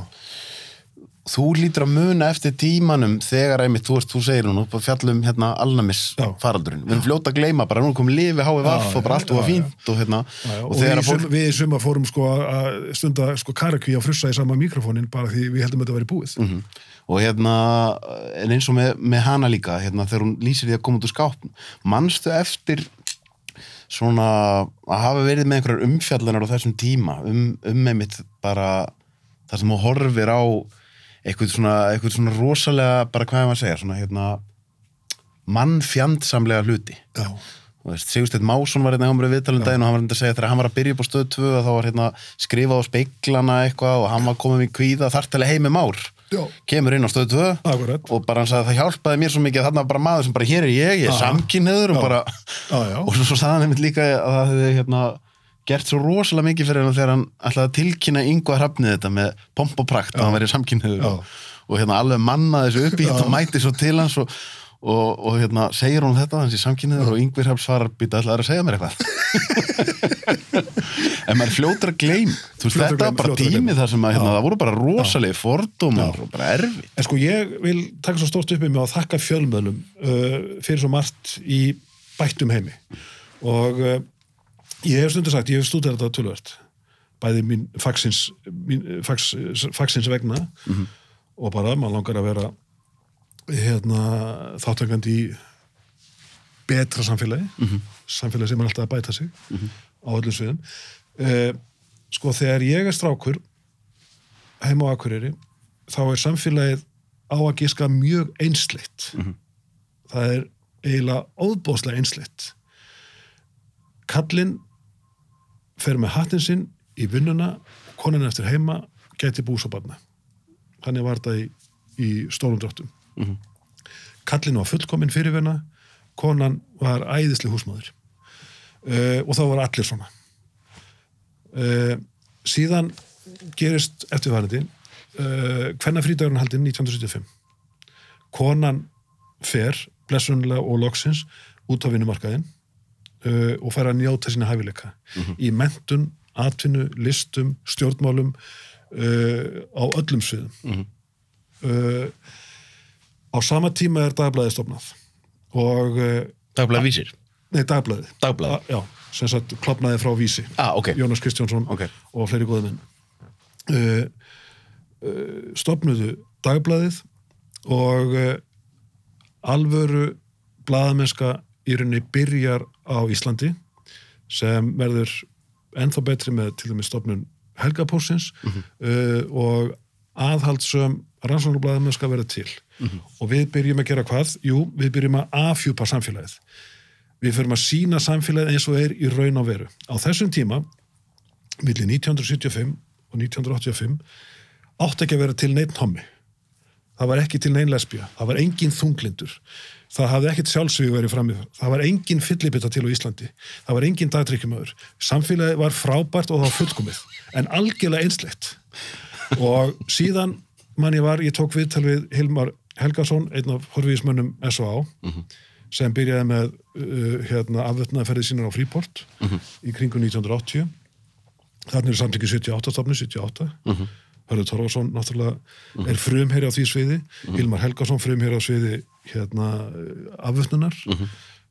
þú lítur að muna eftir tímanum þegar einmitt, þú, þú segir upp að fjallum hérna alnæmis Já. faraldurinn við erum fljóta að gleyma bara, nú kom lifi HVF Já, og bara allt og var fínt og hérna, Já, og, og, við, fólk við suma fórum sko að stunda sko karakví að frussa í sama mikrofónin bara því við heldum að þetta væri búið Mhm. og hérna, en eins og með, með hana líka, hérna, þegar hún lýsir því að koma út úr skápn, manstu eftir svona að hafa verið með einhverjar umfjallanar á þessum tíma um, um einmitt bara það sem þú horfir á eitthvað svona, eitthvað svona rosalega bara hvað er maður að segja, svona hérna mannfjandsamlega hluti Já, Þú veist, Sigursteinn Másson var hérna hjá mér í viðtalum daginn og hann var hérna að segja þegar hann var að byrja upp á stöð 2 að þá var hérna skrifað á speiklana eitthvað og hann var komið í kvíða þartilega heimi már Já. kemur inn á stöðu 2 Akkurat. og bara hann sagði að það hjálpaði mér svo mikið að þarna var bara maður sem bara hér er ég, ég er samkynniður og bara, já. og svo, svo sagði hann einmitt líka að það hefði hérna gert svo rosalega mikið fyrir hann þegar hann ætlaði að tilkynna yngva hrafnið þetta með pomp og prakt að hann væri samkynniður og, og hérna alveg mannaði þessu upp í þetta og mæti svo til hans og, og, og hérna segir hún þetta hans í samkynniður og yngvi hrafn svarar býta ætlaði að segja mér eitthvað? En maður fljótur að gleym þú veist þetta var bara tími þar sem að hérna, það voru bara rosalegi fordómar og bara erfi En sko ég vil taka svo stórt upp í mig að þakka fjölmöðlum uh, fyrir svo margt í bættum heimi. Og uh, ég hef stundu sagt, ég hef stúdið þetta tölvöld bæði mín faxins, mín, fax, faxins vegna og bara maður langar að vera hérna þáttakandi í betra samfélagi samfélagi sem er alltaf að bæta sig á öllum sviðum. Uh, sko þegar ég er strákur heima á Akureyri þá er samfélagið á að gíska mjög einsleitt. Það er eiginlega óðbóðslega einsleitt. Kallinn fer með hattinn sinn í vinnuna konan eftir heima gæti bús á barna þannig var þetta í, í stórum dráttum. Kallinn var fullkominn fyrirvinna konan var æðisli húsmaður uh, og þá var allir svona. Uh, síðan gerist eftirfærandi uh, hvenna frídagurinn haldinn 1975 konan fer blessunlega og loksins út á vinnumarkaðin uh, og fær að njóta sína hæfileika. Í mentun, atvinnu, listum stjórnmálum uh, á öllum sviðum. Uh, á sama tíma er dagblæði stofnað og uh, Dagblæð vísir? Nei, dagblæði Dagblaðið? A, já, sem sagt klopnaði frá vísi. Ah, ok. Jónas Kristjánsson Ok. og fleiri góði menn. Uh, uh, stopnuðu dagblæðið og alvöru blaðamennska í rauninni byrjar á Íslandi sem verður ennþá betri með til dæmis stopnun Helgapósins uh, og aðhaldsum rannsóknarblaðamennska verður til og við byrjum að gera hvað? Jú, við byrjum að afhjúpa samfélagið við förum að sína samfélagið eins og er í raun á veru. Á þessum tíma, milli 1975 og 1985, átti ekki að vera til neitt hommi. Það var ekki til neinn lesbía. Það var engin þunglindur. Það hafði ekkit sjálfsvíð verið framið. Það var engin fyllibita til á Íslandi. Það var engin dagtrykkjumöður. Samfélagið var frábært og það var fullkomið. En algjörlega einslegt. Og síðan mann ég var, ég tók viðtal við Hilmar Helgason, einn af horfiðismönnum S.O.A. sem byrjaði með uh, hérna, afvötnaðferðið sínar á Freeport í kringu 1980. Þannig er samtökið 78 stofni, 78. Hörður Torfarsson náttúrulega er frumherri á því sviði. Hilmar Helgason frumherri á sviði hérna, afvötnunar.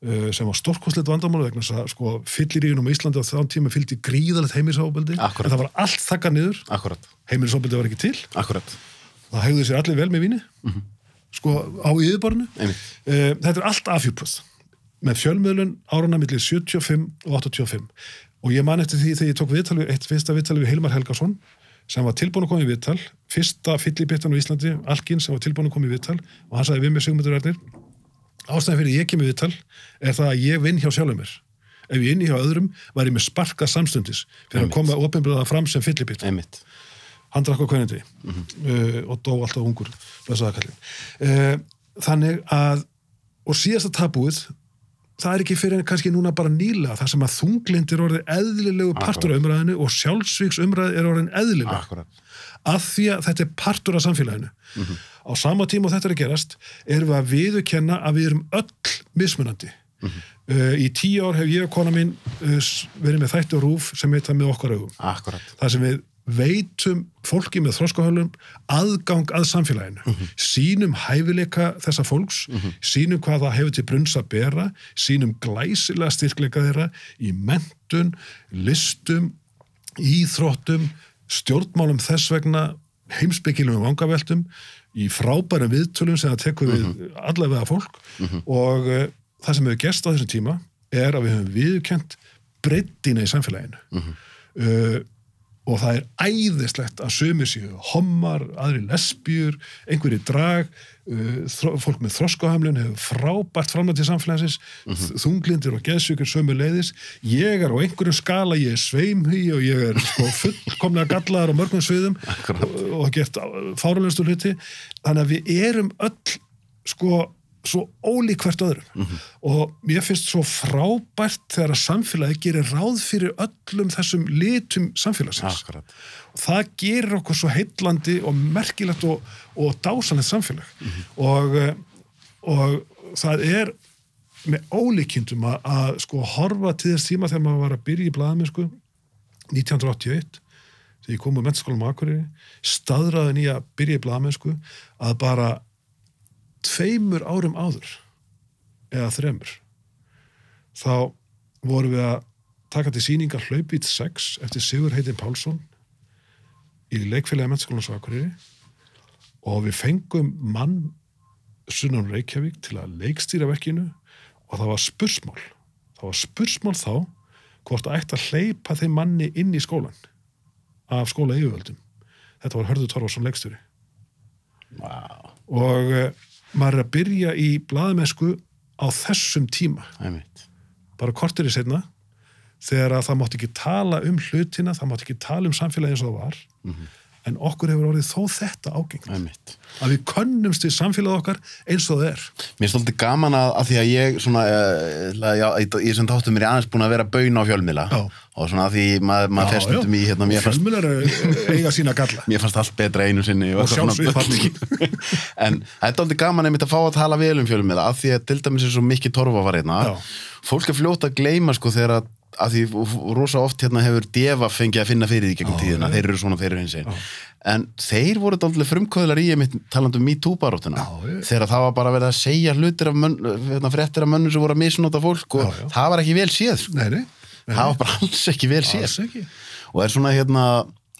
Uh, sem var stórkostlegt vandamál vegna þess að sko, fyllir í Íslandi á þann tíma fylgdi gríðalegt heimilisofbeldi. Akkúrat. en það var allt þakkað niður. Akkurat, heimilisofbeldi var ekki til. Akkurat. Það hegðu sér allir vel með víni. Sko á Einmitt. uh, þetta er allt afhjúpað. Með fjölmiðlun árana millir 75 og 85 og ég man eftir því þegar ég tók viðtal við, eitt fyrsta viðtal við Hilmar Helgason sem var tilbúin að koma í viðtal fyrsta fyllibittan á Íslandi, Alkin sem var tilbúin að koma í viðtal og hann sagði við mér Sigmundur Ernir ástæðan fyrir ég kemur í viðtal er það að ég vinn hjá sjálfum mér. Ef ég inni hjá öðrum var ég með sparka samstundis fyrir að koma ofinbjörða fram sem fyllibitt Einmitt. Hann drakk á hvernig uh, og dó alltaf ungur uh, þannig að og síðasta tabúið það er ekki fyrir en kannski núna bara nýla þar sem að þunglindir orðið eðlilegu partur af umræðinu og sjálfsvíks umræð er orðin eðlilega Akkurat að því að þetta er partur af samfélaginu. Á sama tíma og þetta er að gerast erum við að viðurkenna að við erum öll mismunandi. Uh, í tíu ár hef ég og kona mín uh, verið með þætti og rúf sem heita með okkar augum. Akkurat. Þar sem við veitum fólki með þroskahölum aðgang að samfélaginu. Sínum hæfileika þessa fólks sínum hvað það hefur til brunns að bera sínum glæsilega styrkleika þeirra í mentun, listum íþróttum stjórnmálum þess vegna heimspekilum vangaveltum í frábærum viðtölum sem það tekur við allavega fólk. Og uh, það sem hefur gerst á þessum tíma er að við höfum viðkjönt breyddina í samfélaginu. Uh, og það er æðislegt að sömu séu hommar, aðri lesbjur einhverju drag uh, fólk með þroskahamlun hefur frábært framlega til samfélagsins þunglindir og geðsjúkur sömu leiðis ég er á einhverjum skala, ég er sveimhugi og ég er sko, fullkomlega gallaðar á mörgum sviðum og, og har gert fárulegustu hluti. Þannig að við erum öll sko svo ólík hvert öðrum og mér finnst svo frábært þegar að samfélagi gerir ráð fyrir öllum þessum litum samfélagsins. Akkurat. og það gerir okkur svo heitlandi og merkilegt og, og dásanlegt samfélag. Og, eh, og það er með ólíkindum að, að sko horfa til þess tíma þegar maður var að byrja í blaðamennsku 1981 þegar ég kom úr mennskólum á Akureyri staðraðin í að byrja í blaðamennsku að bara tveimur árum áður eða þremur þá vorum við að taka til síningar hlaupið 6 eftir Sigur Heitin Pálsson í leikfélagi mennskólans á Akureyri og við fengum mann sunnan Reykjavík til að leikstýra verkinu og það var spursmál það var spursmál þá hvort að ætti að hleypa þeim manni inn í skólan af skóla yfirvöldum þetta var Hörður Torfarsson leikstýri Vá, og uh, maður er að byrja í blaðmennsku á þessum tíma. Einmitt. bara kortir í setna þegar að það mátti ekki tala um hlutina það mátti ekki tala um samfélagi eins og það var en okkur hefur orðið þó þetta ágengt. Að við könnumst við samfélagið okkar eins og það er. Mér er stoltið gaman að, að því að ég svona, já, í- í sem þáttum mér er aðeins búin að vera baun á fjölmila Já. og svona að því maður mað stundum í hérna, fjölmjölar eiga sína galla. Mér fannst allt betra einu sinni Og sjálfsvíð svona- en þetta er aldrei gaman einmitt að fá að tala vel um fjölmila af því að til dæmis er svo mikið torfa var hérna Já. fólk er fljótt að gleyma sko þegar að að því rosa oft hérna hefur Deva fengið að finna fyrir því gegnum tíðina, þeir eru svona þeir eru hins einn en þeir voru dálítið frumkvöðlar í um MeToo-baróttuna Já, já. þegar það var bara verið að segja hlutir af mönn, hérna, fréttir af mönnum sem voru að misnota fólk og Já, já. það var ekki vel séð sko. nei, nei, nei, það var bara alls ekki vel séð. Ekki. Og er svona hérna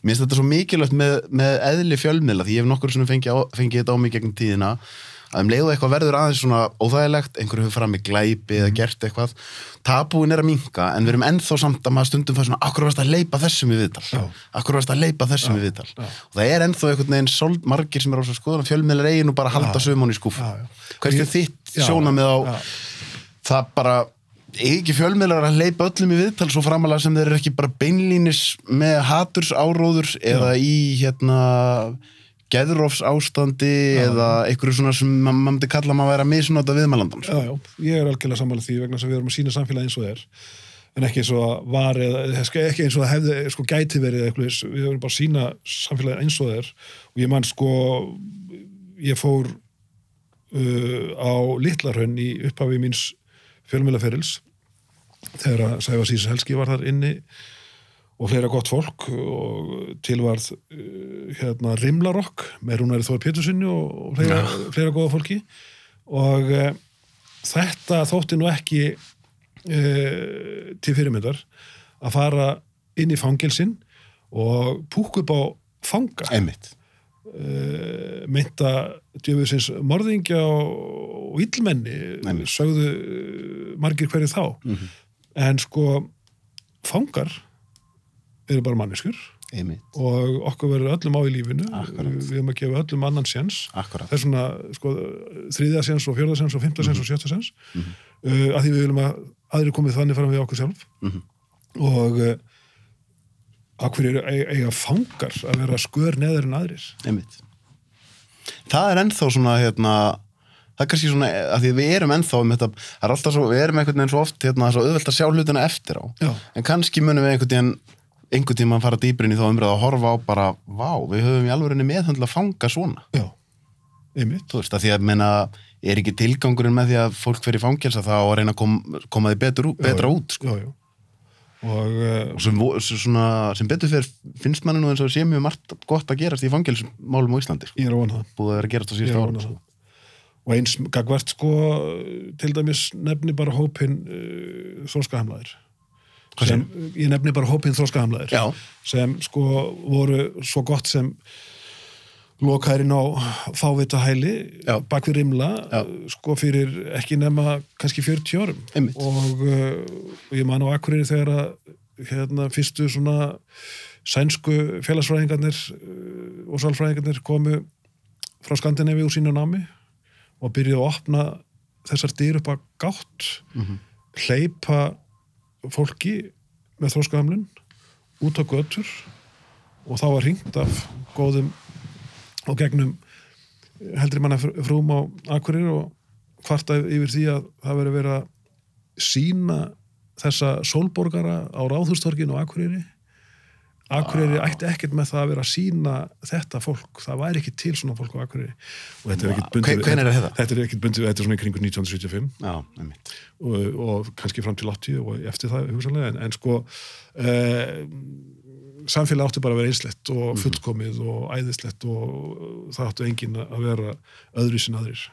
mér finnst þetta svo mikilvægt með, með eðli fjölmiðla því ég hef nokkur sem fengið, á, fengið þetta á mig gegnum tíðina að um leiðu eitthvað verður aðeins svona óþægilegt, einhverju hefur fram í glæpi eða gert eitthvað, tabúin er að minka en við erum ennþá samt að maður stundum fær svona akkur varst að leipa þessum í viðtal? Akkur varst að leipa þessum í viðtal? já. og það er ennþá einhvern veginn sold, margir sem er á skoðan fjölmiðlar eigin og bara halda Já. sömón í skúf er þitt Já, sjónamið á það bara ekki fjölmiðlar að leipa öllum í viðtal svo framalega sem þeir eru ekki bara beinlínis með haturs áróður eða í hérna geðrófs ástandi eða einhverju svona sem ma- maður myndi kalla maður að vera misnóta viðmælandan já, já, ég er algjörlega sammála því vegna að við erum að sína samfélagi eins og það er en ekki eins og það var eða eða ekki eins og það hefði sko gæti verið eitthvað, við erum bara að sína samfélagi eins og það er og ég man sko ég fór uh, á Littlarhönn í upphafi míns fjölmjölaferils þegar að Sæfa Sýs Helski var þar inni og fleira gott fólk og tilvarð uh, hérna Rimlarokk með Rúnari Þór Pétursinni og, fleira, fleira góða fólki. Og uh, þetta þótti nú ekki uh, til fyrirmyndar að fara inn í fangilsin og púk upp á fanga. Einmitt. Uh, meinta djöfusins morðingja og, Einmitt. sögðu margir hverju þá. En sko fangar eru bara manneskur einmitt, og okkur verður öllum á í lífinu. Akkurat. við höfum að gefa öllum annan séns. Það er svona sko, þriðja séns og fjörða séns og fymta séns og sjötta séns. Uh, að því við viljum að aðri komið þannig fram við okkur sjálf. Mhm. og uh, hverju eru eiga, eiga fangar að vera skör neður en aðrir? Einmitt. Það er ennþá svona hérna það er kannski svona, að því við erum ennþá um þetta, það er alltaf svo, við erum einhvern veginn svo oft hérna, svo auðvelt að sjá hlutina eftir á. Já. en kannski munum við einhvern veginn einhvern tíma að fara dýbrin í þá umræða að horfa á bara, vá, við höfum í alvörinni meðhandla að fanga svona, já, einmitt. Þú veist, að því að menna er ekki tilgangurinn með því að fólk fer í fangelsa þá að reyna að kom, koma því betur, betra já, út, sko? Já, já. og uh, og sem, vo- svona, sem betur fyrir finnst manni nú eins og sé mjög margt gott að gerast í fangelsmálum á Íslandi, sko. ég er að vona það. Búið að vera að gerast á síðustu árum sko. og eins gagvart sko til dæmis nefni bara hópin uh, Hvað sem, ég nefni bara hópin þróskahamlaðir Já. sem sko voru svo gott sem lokaðurinn á fávita hæli bak við rimla Já. sko fyrir ekki nema kannski 40 árum Einmitt. og uh, ég man á Akureyri þegar að hérna fyrstu svona sænsku félagsfræðingarnir uh, og sálfræðingarnir komu frá Skandinavi úr sínu námi og byrjuðu að opna þessar dyr upp að gátt hleypa fólki með þróskahamlun út á götur og þá var hringt af góðum og gegnum heldri manna fr- frúm á Akureyri og kvarta yfir því að það veri verið að sína þessa sólborgara á Ráðhústorginu á Akureyri Akureyri ætti ekkert með það að vera að sína þetta fólk, það væri ekki til svona fólk á Akureyri. Og þetta er ekkert er þetta? Þetta er ekkert bundið, þetta er svona í kringu 1975 Já, og, og kannski fram til 80 og eftir það hugsanlega, en, en sko eh, samfélag átti bara að vera einslegt Mhm. og fullkomið og æðislegt og það áttu enginn að vera öðru sin aðrir.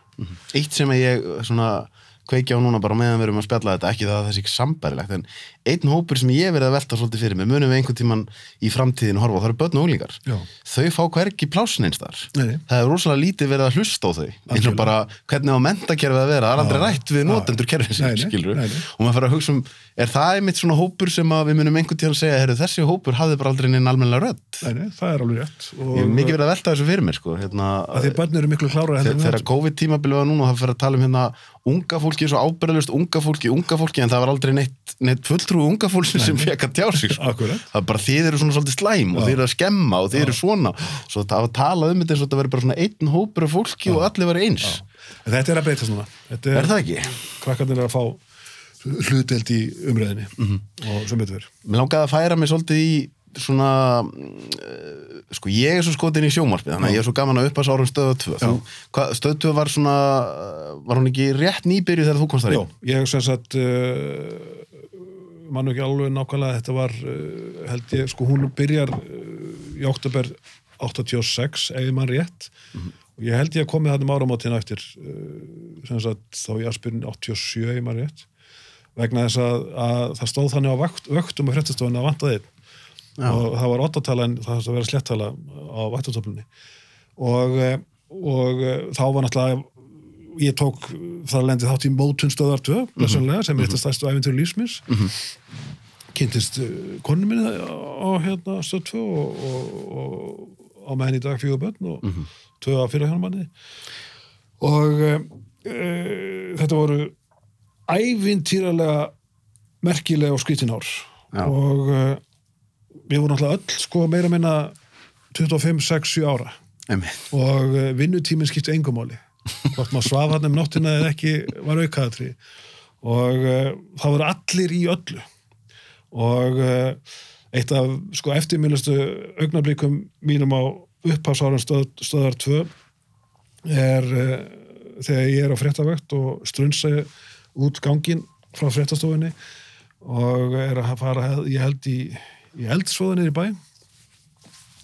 Eitt sem ég svona kveiki á núna bara meðan við erum að spjalla þetta, ekki það að það sé ekki sambærilegt, en einn hópur sem ég verið að velta svolítið fyrir mig, munum við einhvern tíman í framtíðin horfa, það eru börn og unglingar. Já. Þau fá hvergi plássin eins þar. Nei. Það er rosalega lítið verið að hlusta á þau, eins og bara hvernig á mentakerfið að vera, það er aldrei rætt við notendur kerfið og maður fyrir að hugsa um, er það einmitt svona hópur sem að við munum einhvern tíðan segja, herru, þessi hópur hafði bara aldrei neinn almennilega rödd. Nei, nei, það er alveg rétt og Ég hef mikið verið að velta þessu fyrir mér, sko, hérna, að því börn eru miklu klára Þegar þegar COVID-tímabilið var núna og það fyrir að tala um hérna unga fólki, svo ábyrðalust unga fólki, unga fólki, en það var aldrei neitt, neitt fulltrú unga fólki sem fekk að tjá sig sko. Það er bara þið eru svona svolítið slæm og Já. þið eru að skemma og þið eru svona. Svo það var talað um þetta eins og þetta verið bara svona einn hópur af fólki og allir var eins. En þetta er að breytast núna. Þetta er það ekki? krakkarnir er að fá hluteld í umræðinni Mhm. og sem betur verið Mér langaði að færa mig svolítið í svona uh, sko ég er svo skotin í sjómarfi þannig að ég er svo gaman að uppast árum stöðu 2 Þú, hvað, stöðu 2 var svona uh, var hún ekki rétt nýbyrju þegar þú komst þar í? Já, ég sem sagt uh, mann ekki alveg nákvæmlega þetta var, uh, held ég, sko hún byrjar uh, í oktober 86, ef ég mann rétt. Og ég held ég að komið þarna um áramótina eftir uh, sem sagt þá í aspyrinn 87, ef ég mann rétt. Vegna þess að, að það stóð þannig á vakt, vöktum og fréttastofun að vantaði Já. og það var ottotala en það þarf að vera slettala á vaktatöflunni og, eh, og eh, þá var náttúrulega ég tók það lendi þátt í mótun stöðar 2 blessunlega, sem er eitt af stærstu æfintur lífsmins kynntist uh, konu minni á, hérna, stöð 2 og, og, og á með henni í dag fjögur börn og mm tvö að fyrir hjálmanni og uh, uh, þetta voru ævintýralega merkilega og skrítin ár. Og við vorum náttúrulega öll sko meira minna 25, 6, 7 ára. Einmitt. og uh, vinnutíminn skipti engumáli hvort maður svaf hann um nóttina eða ekki var aukaðatri og uh, það voru allir í öllu. Og uh, eitt af sko eftirminnustu augnablikum mínum á upphafsáran stöð, stöðar 2 er uh, þegar ég er á fréttavögt og strunsa út gangin frá fréttastofunni og er að fara, ég held í, í eldsvoðanir í bæ.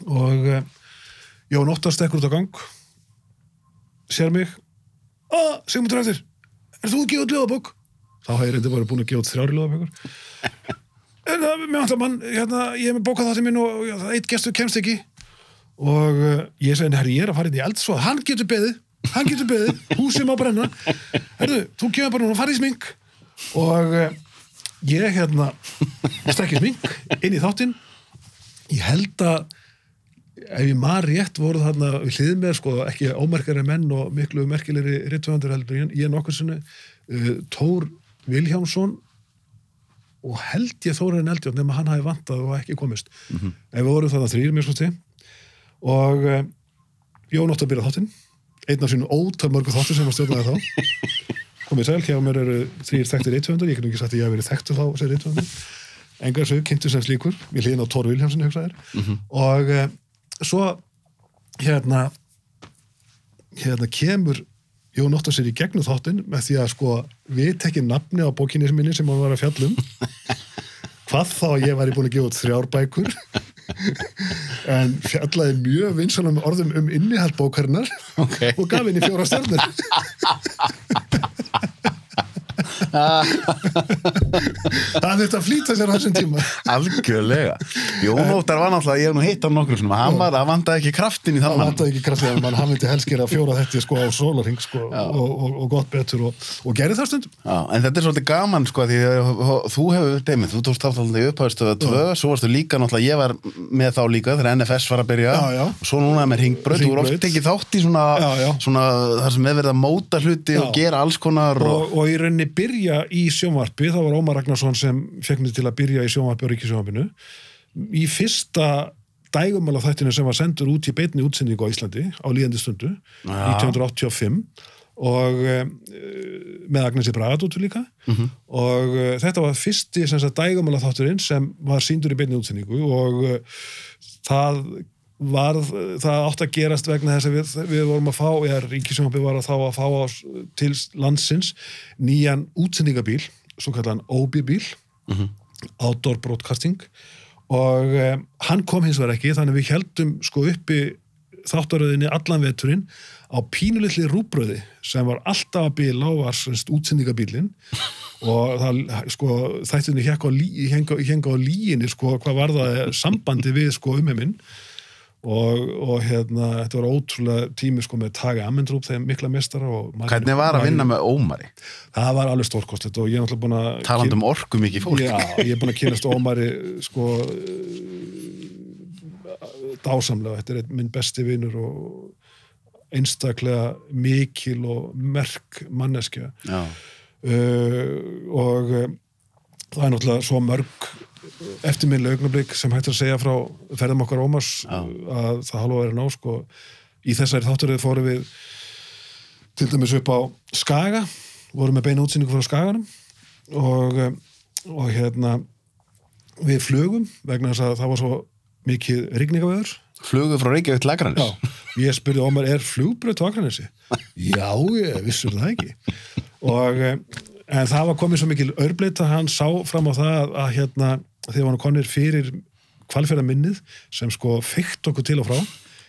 Og uh, Jón Óttar stekkur út á gang. Sér mig. Að, Sigmundur eftir er þú að gefa út ljóðabók? þá hef ég reyndi bara búin að gefa út þrjári ljóðabókur en það, mér vantar mann hérna, ég hef með bókað þáttið minn og það eitt gestur kemst ekki. Og uh, ég segi, herri, ég er að fara inn í eldsvoð hann getur beðið, hann getur beðið húsið má brenna. Herru, þú kemur bara núna, farið í smink. Og uh, ég hérna stekki smink inn í þáttinn. Ég held að ef ég maður rétt voru þarna við hlið með sko ekki ómerkari menn og miklu merkilegri rittvöndur heldur en ég nokkur sinni uh, Tór Vilhjámsson og held ég Þórarin Eldjórn nema hann hafi vantað og ekki komist. Ef við vorum þarna þrýr mér svo til og uh, Jón átti að byrja þáttinn. Einn af sínum ótal mörgu þáttur sem að stjórnaði þá komið sæl, hjá mér eru þrýr þekktir rittvöndur, ég kan ekki sagt að ég hef verið þekktur þá sem rittvöndur engar svo kynntu sem slíkur við hlýðin á Tór Vilhjámsson hugsaðir og uh, svo hérna hérna kemur Jón Óttar sér í gegnum þáttinn með því að sko við tekið nafni á bókinni minni sem hann var að fjallum hvað þá ég væri búin að gefa út þrjár bækur en fjallaði mjög vinsanum orðum um innihald bókarinnar Ok. og gaf henni fjóra stjörnur það þurfti að flýta sér á þessum tíma. Algjörlega. Jón Óttar var náttúrulega, ég hef nú hitt hann nokkur hann var, það vandaði ekki kraftin í þann það mann. vantaði ekki kraftið en mann, hann myndi helst gera fjóra þetta sko á sólarhing sko og, og, og gott betur og, og gerði það stundum. Já, en þetta er svolítið gaman sko því að þú hefur, Deimið, þú tókst alltaf í upphæðstöða 2, svo varstu líka náttúrulega, ég var með þá líka þegar NFS var að byrja. Já, já. og svo núna með Ringbraut, þú voru oft tekið þátt í svona, Já, svona þar sem er verið að móta hluti og gera alls konar og, og, og rauninni byrja í sjónvarpi það var Ómar Ragnarsson sem fekk mig til að byrja í sjónvarpi og ríkisjónvarpinu í fyrsta dægumala þættinu sem var sendur út í beinni útsendingu á Íslandi á líðandi stundu Já. 1985 og um, með Agnesi Bragadóttur líka Mhm. og uh, þetta var fyrsti dægumala þátturinn sem var síndur í beinni útsendingu og uh, það var, það átt að gerast vegna þess að við, við vorum að fá, eða Ríkisjónabbi var að þá að fá á, til landsins nýjan útsendingabíl, svo kallan OB-bíl, Outdoor Broadcasting. Og um, hann kom hins vegar ekki, þannig við heldum sko uppi þáttaröðinni allan veturinn á pínulitli rúbröði sem var alltaf að bila og var semst útsendingabílinn og það, sko, þættinni hénga á líginni, sko, hvað var það sambandi við, sko, umheiminn og, og hérna, þetta var ótrúlega tími, sko, með Tage Amendrup þegar mikla mestara og hvernig var að vinna með Ómari? Það var alveg stórkostlegt og ég er náttúrulega búin að talandi um orku mikið fólk. Já, ég er búin að kynast Ómari sko dásamlega, þetta er minn besti vinur og einstaklega mikil og merk manneskja. Uh, og uh, það er náttúrulega svo mörg eftirminlega augnablík sem hægt er að segja frá ferðum okkar Ómars Já. að það halva verið ná sko í þessari þátturðið fórum við til dæmis upp á Skaga vorum með beina útsýningu frá Skaganum og, um, og hérna við flugum vegna þess að það var svo mikið rigningaveður flugu frá Reykjavík til Akranis Já, ég spurði Ómar, er flugbröð á Akranesi? Já, ég vissur það ekki. Og, eh, en það var komið svo mikil örbleitt að hann sá fram á það að, að hérna, þegar hann konir fyrir kvalfjörða minnið sem sko feikt okkur til og frá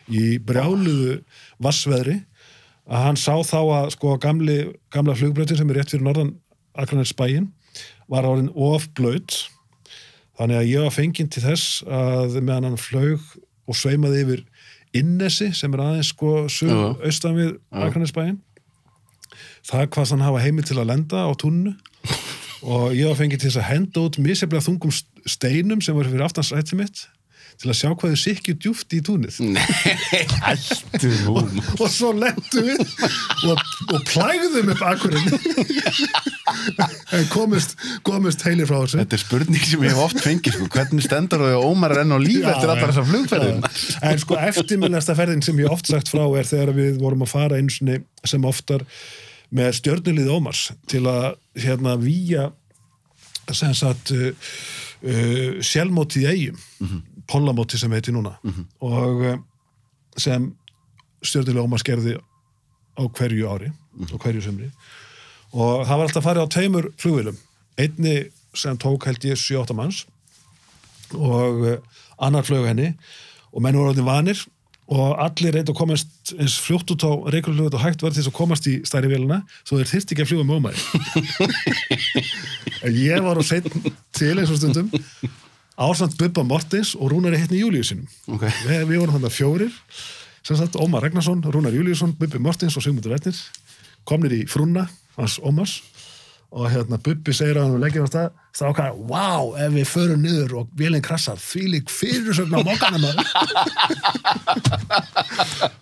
í brjáluðu vassveðri að hann sá þá að sko gamli, gamla flugbröðin sem er rétt fyrir norðan Akranes bæinn var orðin ofblöyt Þannig að ég var fenginn til þess að meðan hann flög og sveimaði yfir Innesi sem er aðeins sko sög Já. austan við Akranesbæinn það hvað hann hafa heimi til að lenda á túnnu og ég var fenginn til þess að henda út misjaflega þungum st- steinum sem voru fyrir aftansrætti mitt til að sjá hvað þau sikju djúft í túnið. Nú og svo lendu við og, og plægðum upp akkurinn en komist, komist heilir frá þessu. Þetta er spurning sem ég hef oft fengið sko. hvernig stendur þau að Ómar enn á líf Já, eftir allar þessar flugferðin en sko eftirminnasta ferðin sem ég oft sagt frá er þegar við vorum að fara einu sinni sem oftar með stjörnulið Ómars til að hérna víja sem sagt uh, uh, sjálfmótið eigum mm pollamótið sem heiti núna. Og uh, sem stjörnulið Ómars gerði á hverju ári og hverju sömri og það var alltaf að fara á tveimur flugvilum einni sem tók held ég 7-8 manns og uh, annar flög henni. Og menn voru orðin vanir og allir reyndi að komast eins fljótt út á reikulflugut og hægt var til þess að komast í stærri vélina svo þeir þyrst ekki að fljúga með ómæri ég var á setn til eins og stundum ásand Bubba Mortins og Rúnari hittni Júliusinum Ok. við, við vorum þannig fjórir sem sagt Ómar Ragnarsson, Rúnar Júliusson, Bubbi Mortins og Sigmundur Vernir komnir í frúna hans Ómars og hérna Bubbi segir að hann leggir á stað stráka, wow, ef við förum niður og vélinn krassar, því lík fyrirsögn á mókanum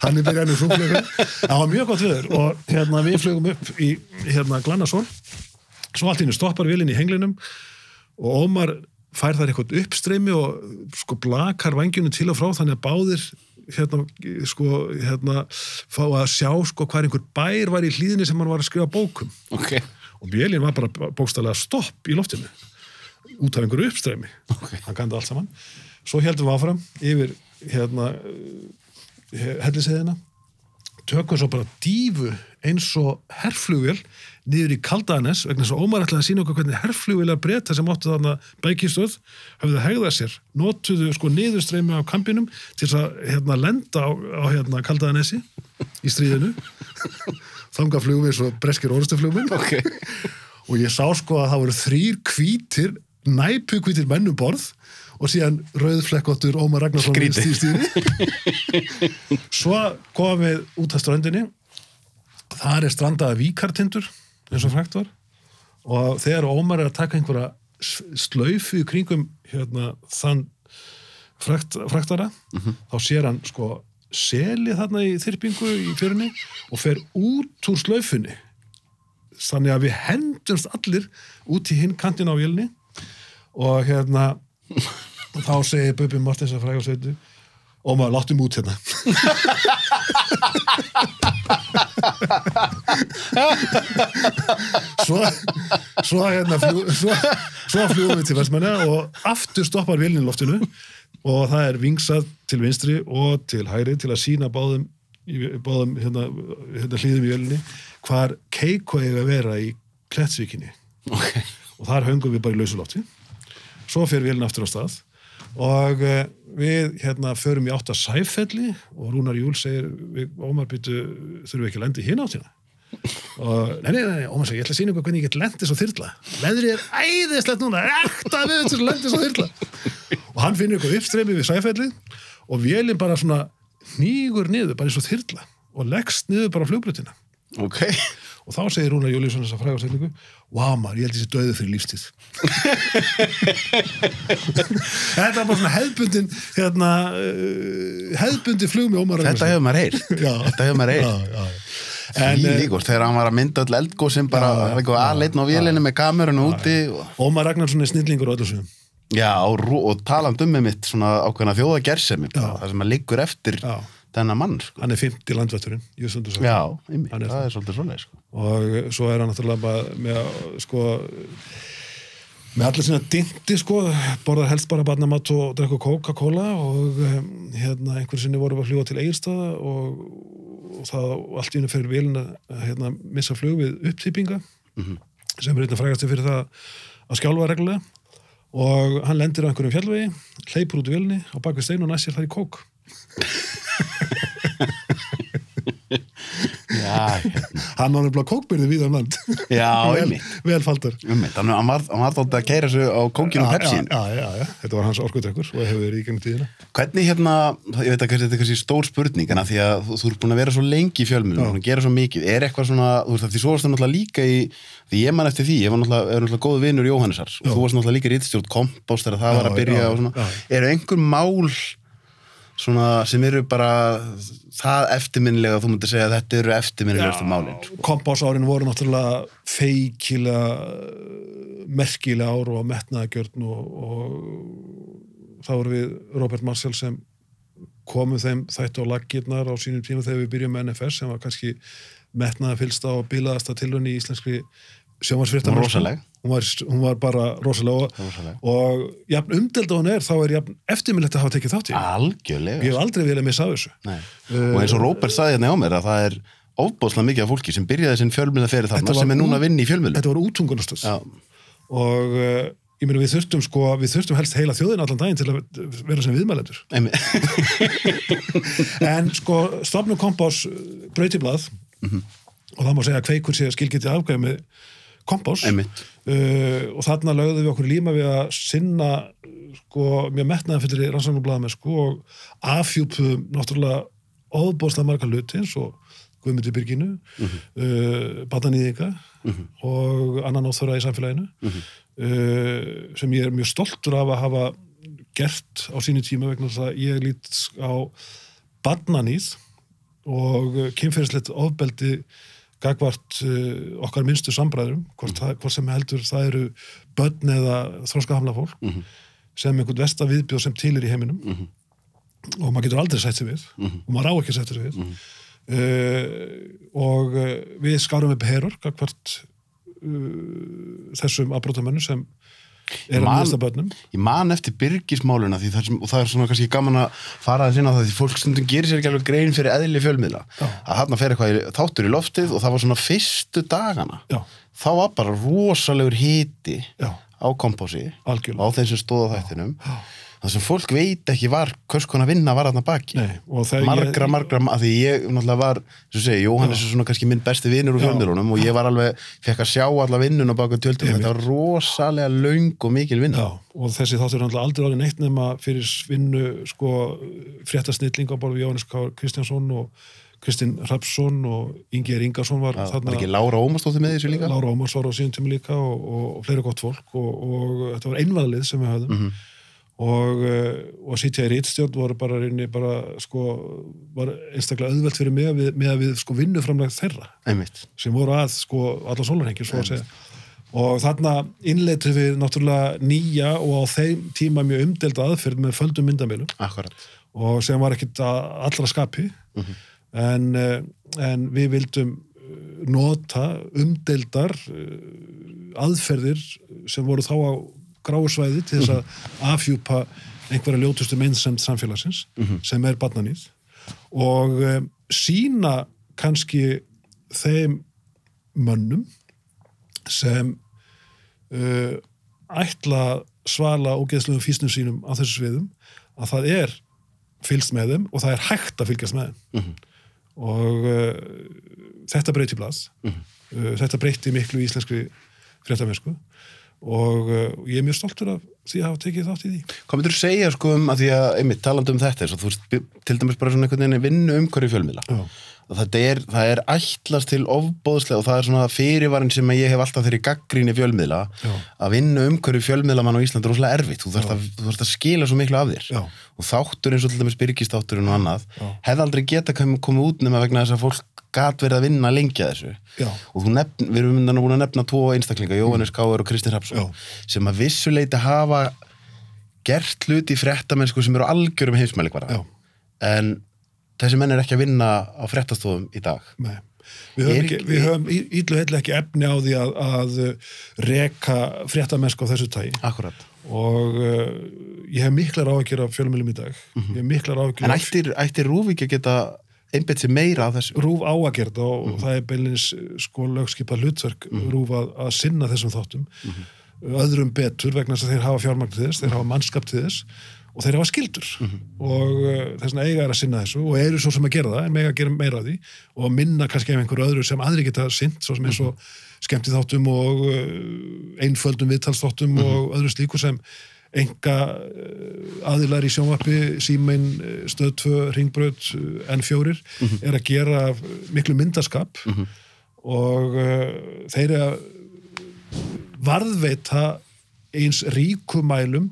hann er byrjaðinu súflögu það var mjög gott viður og hérna við flögum upp í hérna Glannasól. Svo allt í hennu stoppar vélinn í henglinum og Ómar fær þar eitthvað uppstreymi og sko blakar vangjunum til og frá þannig að báðir hérna, sko, hérna fá að sjá sko hvað einhver bær var í hlýðinni sem hann var að skrifa bókum ok, og bjölinn var bara bókstælega stopp í loftinu. Út af einhverju uppstreymi. Hann gandi allt saman. Svo heldum við áfram yfir hérna helliseiðina. Tökum svo bara dífu eins og herflugvél niður í Kaldanes vegna þess að Ómar ætlaði að sína okkur hvernig herflugvélar breyta sem áttu þarna bækistöð höfðu hegðað sér, notuðu sko niðurstreymi af kampinum til að hérna, lenda á, á hérna, Kaldanesi í stríðinu þanga flugum eins og breskir orðstuflugum ok. Og ég sá sko að það voru þrýr hvítir næpu hvítir mennum borð og síðan rauðflekkottur Ómar Ragnarsson í Skrítið. stýri svo komum við út af ströndinni. Þar er strandaða víkartindur eins og frækt var. Og þegar Ómar er að taka einhverja s- slaufu í kringum hérna, þann frækt, fræktara þá sér hann sko seli þarna í þyrpingu í fjörunni og fer út úr slaufunni. Þannig að við hendumst allir út í hinn kantin á vélni og hérna þá segir Bubi Martins að fræga sveitu og maður láttum út hérna. Svo, svo hérna fljú, svo, svo fljúum við til Vestmanna og aftur stoppar vélinn í loftinu og það er vingsað til vinstri og til hægri til að sína báðum, báðum hérna, hérna hlýðum í vélinni hvar keiko eiga að vera í Klettsvíkinni. Ok. og þar höngum við bara í lausu lofti. Svo fyrir vélinn aftur á stað. Og uh, við hérna förum í átt að sæfelli og Rúnar Júl segir við Ómar byttu þurfum við ekki að lendi hinn áttina og nei, nei, nei, Ómar segir ég ætla að sína ykkur hvernig ég get lendið svo þyrla. Veðrið er æðislegt núna ekta við til að lendið svo þyrla. Og hann finnur ykkur uppstreymi við sæfelli og vélinn bara svona hnígur niður bara eins og þyrla og leggst niður bara á flugbrutina Ok. og þá segir Rúnar Júlíusson þess að fræga setningu Vá maður, ég held þessi döðu fyrir lífstíð. Þetta er bara svona hefðbundin hérna, uh, hefðbundin flug með Ómar Þetta hefur maður eh, líkust, þegar hann var að mynda öll bara, Já, já, eitthvað aðleitn á vélinni með kamerunum úti og, Ómar Ragnarsson er snillingur á öllu sem já, og, og talandi um með mitt svona ákveðna þjóða gersemi Já. það sem að liggur eftir Já. þennan mann sko. Hann er 50 landvætturinn Já, einmitt, Hann er það er svolítið svoleið sko. og svo er hann náttúrulega bara með sko með allir sína dinti sko borðar helst bara barnamat og drekku Coca-Cola og um, hérna einhverju sinni voru að fljúa til Egilstaða og, og það allt í hennu fyrir vélina að hérna, missa flug við upptýpinga sem er eitthvað frægast fyrir það að skjálfa reglulega. Og hann lendir á einhverjum fjallvegi hleypur út í vélini á bakvið stein og næsir það í kók Já, hérna. Hann á nefnilega kókbyrði víða um land. Já, vel, velfaldar hann var, hann var þátt að keira sig á kókinu Pepsin já, já, já, já, þetta var hans orkudrekkur og hefur verið í gegnum tíðina. Hvernig hérna, ég veit að þetta er kannski stór spurning en að því að þú, þú ert búin að vera svo lengi í fjölmjölum, búin að gera svo mikið, er eitthvað svona, þú veist að því svo varstu náttúrulega líka í, því ég man eftir því, ég var náttúrulega, er náttúrulega góð vinnur Jóhannesar og þú varst náttúrulega líka í svona, sem eru bara það eftirminnilega þú myndir segja að þetta eru eftirminnilegastu málin sko. kompásárin voru náttúrulega feikilega merkilega áru og metnaðagjörn og, og þá voru við Robert Marshall sem komum þeim þættu á laggirnar á sínum tíma þegar við byrjum með NFS sem var kannski metnaða fylsta og bilaðasta tilhörni í íslenskri sjómarsfyrta rosaleg. Hún var, hún var bara rosalega og, Rosaleg. og jafn umdeld og hún er þá er jafn eftirminnlegt að hafa tekið þátt í. Algjörlega. ég hef aldrei viljað missa af þessu Nei. og eins og Róbert saði hérna á mér að það er ofbóðslega mikið af fólki sem byrjaði sinn fjölmjöla Þetta þarna sem er núna að vinna í fjölmjölu þetta var útungunastöð Já, og uh, ég meina við þurftum sko við þurftum helst heila þjóðin allan daginn til að vera sem viðmælendur en sko stofnum kompás breytiblað Mhm. og það má segja að kveikur sé að skilgeti afgæði með kompás Einmitt. Uh, og þarna lögðum við okkur líma við að sinna sko mjög metnaðan fyrir rannsóknarblaðum sko og afhjúpum náttúrulega óbóðslega marga hluti eins og Guðmundi Byrginu mm Mhm. uh, Badanýðinga og annan óþóra í samfélaginu Mhm. uh, sem ég er mjög stoltur af að hafa gert á sínu tíma vegna þess að ég lít á barnanýð og uh, kynferðislegt ofbeldi gagvart uh, okkar minnstu sambræðurum hvort, það, hvort sem heldur það eru börn eða þróskahamla fólk sem einhvern versta viðbjóð sem til er í heiminum. Og maður getur aldrei sætt sig við. Og maður á ekki sætt sig við. Uh, og uh, við skarum upp herur gagvart uh, þessum afbrótamönnum sem er að nýðasta börnum ég man eftir byrgismáluna því það sem, og það er svona kannski gaman að fara að sinna það því fólk stundum gerir sér ekki alveg grein fyrir eðli fjölmiðla Já. að hann fer eitthvað í, þáttur í loftið og það var svona fyrstu dagana Já. þá var bara rosalegur hiti Já. á kompási á þeim sem stóð á þættinum það sem fólk veit ekki var hvers konar vinna var þarna baki Nei, og margra, ég, margra, að því ég náttúrulega var, sem segi, Jóhannes er svona kannski minn besti vinnur úr Já. fjölmiðlunum og ég var alveg, fekk að sjá alla vinnuna baka tjöldum, Einmitt. þetta var rosalega löng og mikil vinna. Já, og þessi þáttur er náttúrulega aldrei orðin neitt nema fyrir vinnu sko fréttasnilling á borðu Jóhannes. Kristjánsson og Kristinn Rapsson og Ingi R. Ingarsson var Það þarna var ekki Lára Ómarsdóttir með þessu líka? Lára Ómars var á síðan tíma líka og, og, og fleiri gott fólk og, og þetta var einvalið sem við höfðum Mhm. Og, uh, og sítja í rítstjórn voru bara reyni bara sko var einstaklega auðvelt fyrir mig með, með að við sko vinnuframlega þeirra. Einmitt. sem voru að sko alla sólarhengjur svo að segja. Og þarna innleitum við náttúrulega nýja og á þeim tíma mjög umdelda aðferð með földum myndamilum Akkurat. og sem var ekkit allra skapi. En, eh, en við vildum eh, nota umdeldar eh, aðferðir sem voru þá á gráusvæði til þess að afhjúpa einhverja ljótustu meinsamt samfélagsins sem er barnanýð og um, sína kannski þeim mönnum sem uh, ætla svala ógeðslegum físnum sínum á þessu sviðum að það er fylgst með þeim og það er hægt að fylgjast með þeim. Og uh, þetta breyti blað. Uh, þetta breyti miklu íslenskri fréttamennsku og uh, ég er mjög stoltur af því að hafa tekið þátt í því Hvað myndir þú segja sko um að því að, einmitt, talandi um þetta, þú veist, til dæmis bara svona einhvern veginn vinnu umhverju fjölmiðla. Já. Og þetta er, það er ætlast til ofbóðslega og það er svona fyrirvarin sem ég hef alltaf þeirri gaggríni fjölmiðla Já. að vinna umhverju fjölmiðlamann á Íslandi er rosalega erfitt. Þú þarfst, að, að skila svo miklu af þér. Já. Og þáttur eins og til dæmis byrgistátturinn og annað hefði aldrei geta komið út nema vegna þess að fólk gat verið að vinna lengi að þessu. Já. Og þú nefn, við erum búin að nefna tvo einstaklinga, Jóhannes Káur og Kristinn Hrapsson, Já. sem að vissuleiti hafa gert hluti í fréttamennsku sem eru algjörum heimsmælikvara. En þessi menn er ekki að vinna á fréttastofum í dag. Nei. Við höfum, ekki, við höfum í- illu heilla ekki efni á því að, að uh, reka fréttamennsku á þessu tægi Akkurat. og uh, ég hef miklar áhyggjur af fjölmjölum í dag ég hef miklar En af ættir, ættir Rúf ekki að geta einbett sér meira af þessu? rúf á að gera þetta og það er beinleins sko lögskipa hlutverk rúf að, að sinna þessum þáttum. Öðrum betur vegna þess að þeir hafa fjármagn til þess, þeir hafa mannskap til þess og þeir hafa skildur og uh, þess vegna eiga er að sinna þessu og eru svo sem að gera það en mega að gera meira af því og minna kannski ef einhverju öðru sem aðri geta sint svo sem eins og skemmti þáttum og uh, einföldum viðtalsþáttum og öðru slíku sem enga uh, aðilar í sjónvarpi, símein, stöðtvö, ringbröð, N4 er að gera miklu myndaskap og uh, þeir eru að varðveita eins ríkumælum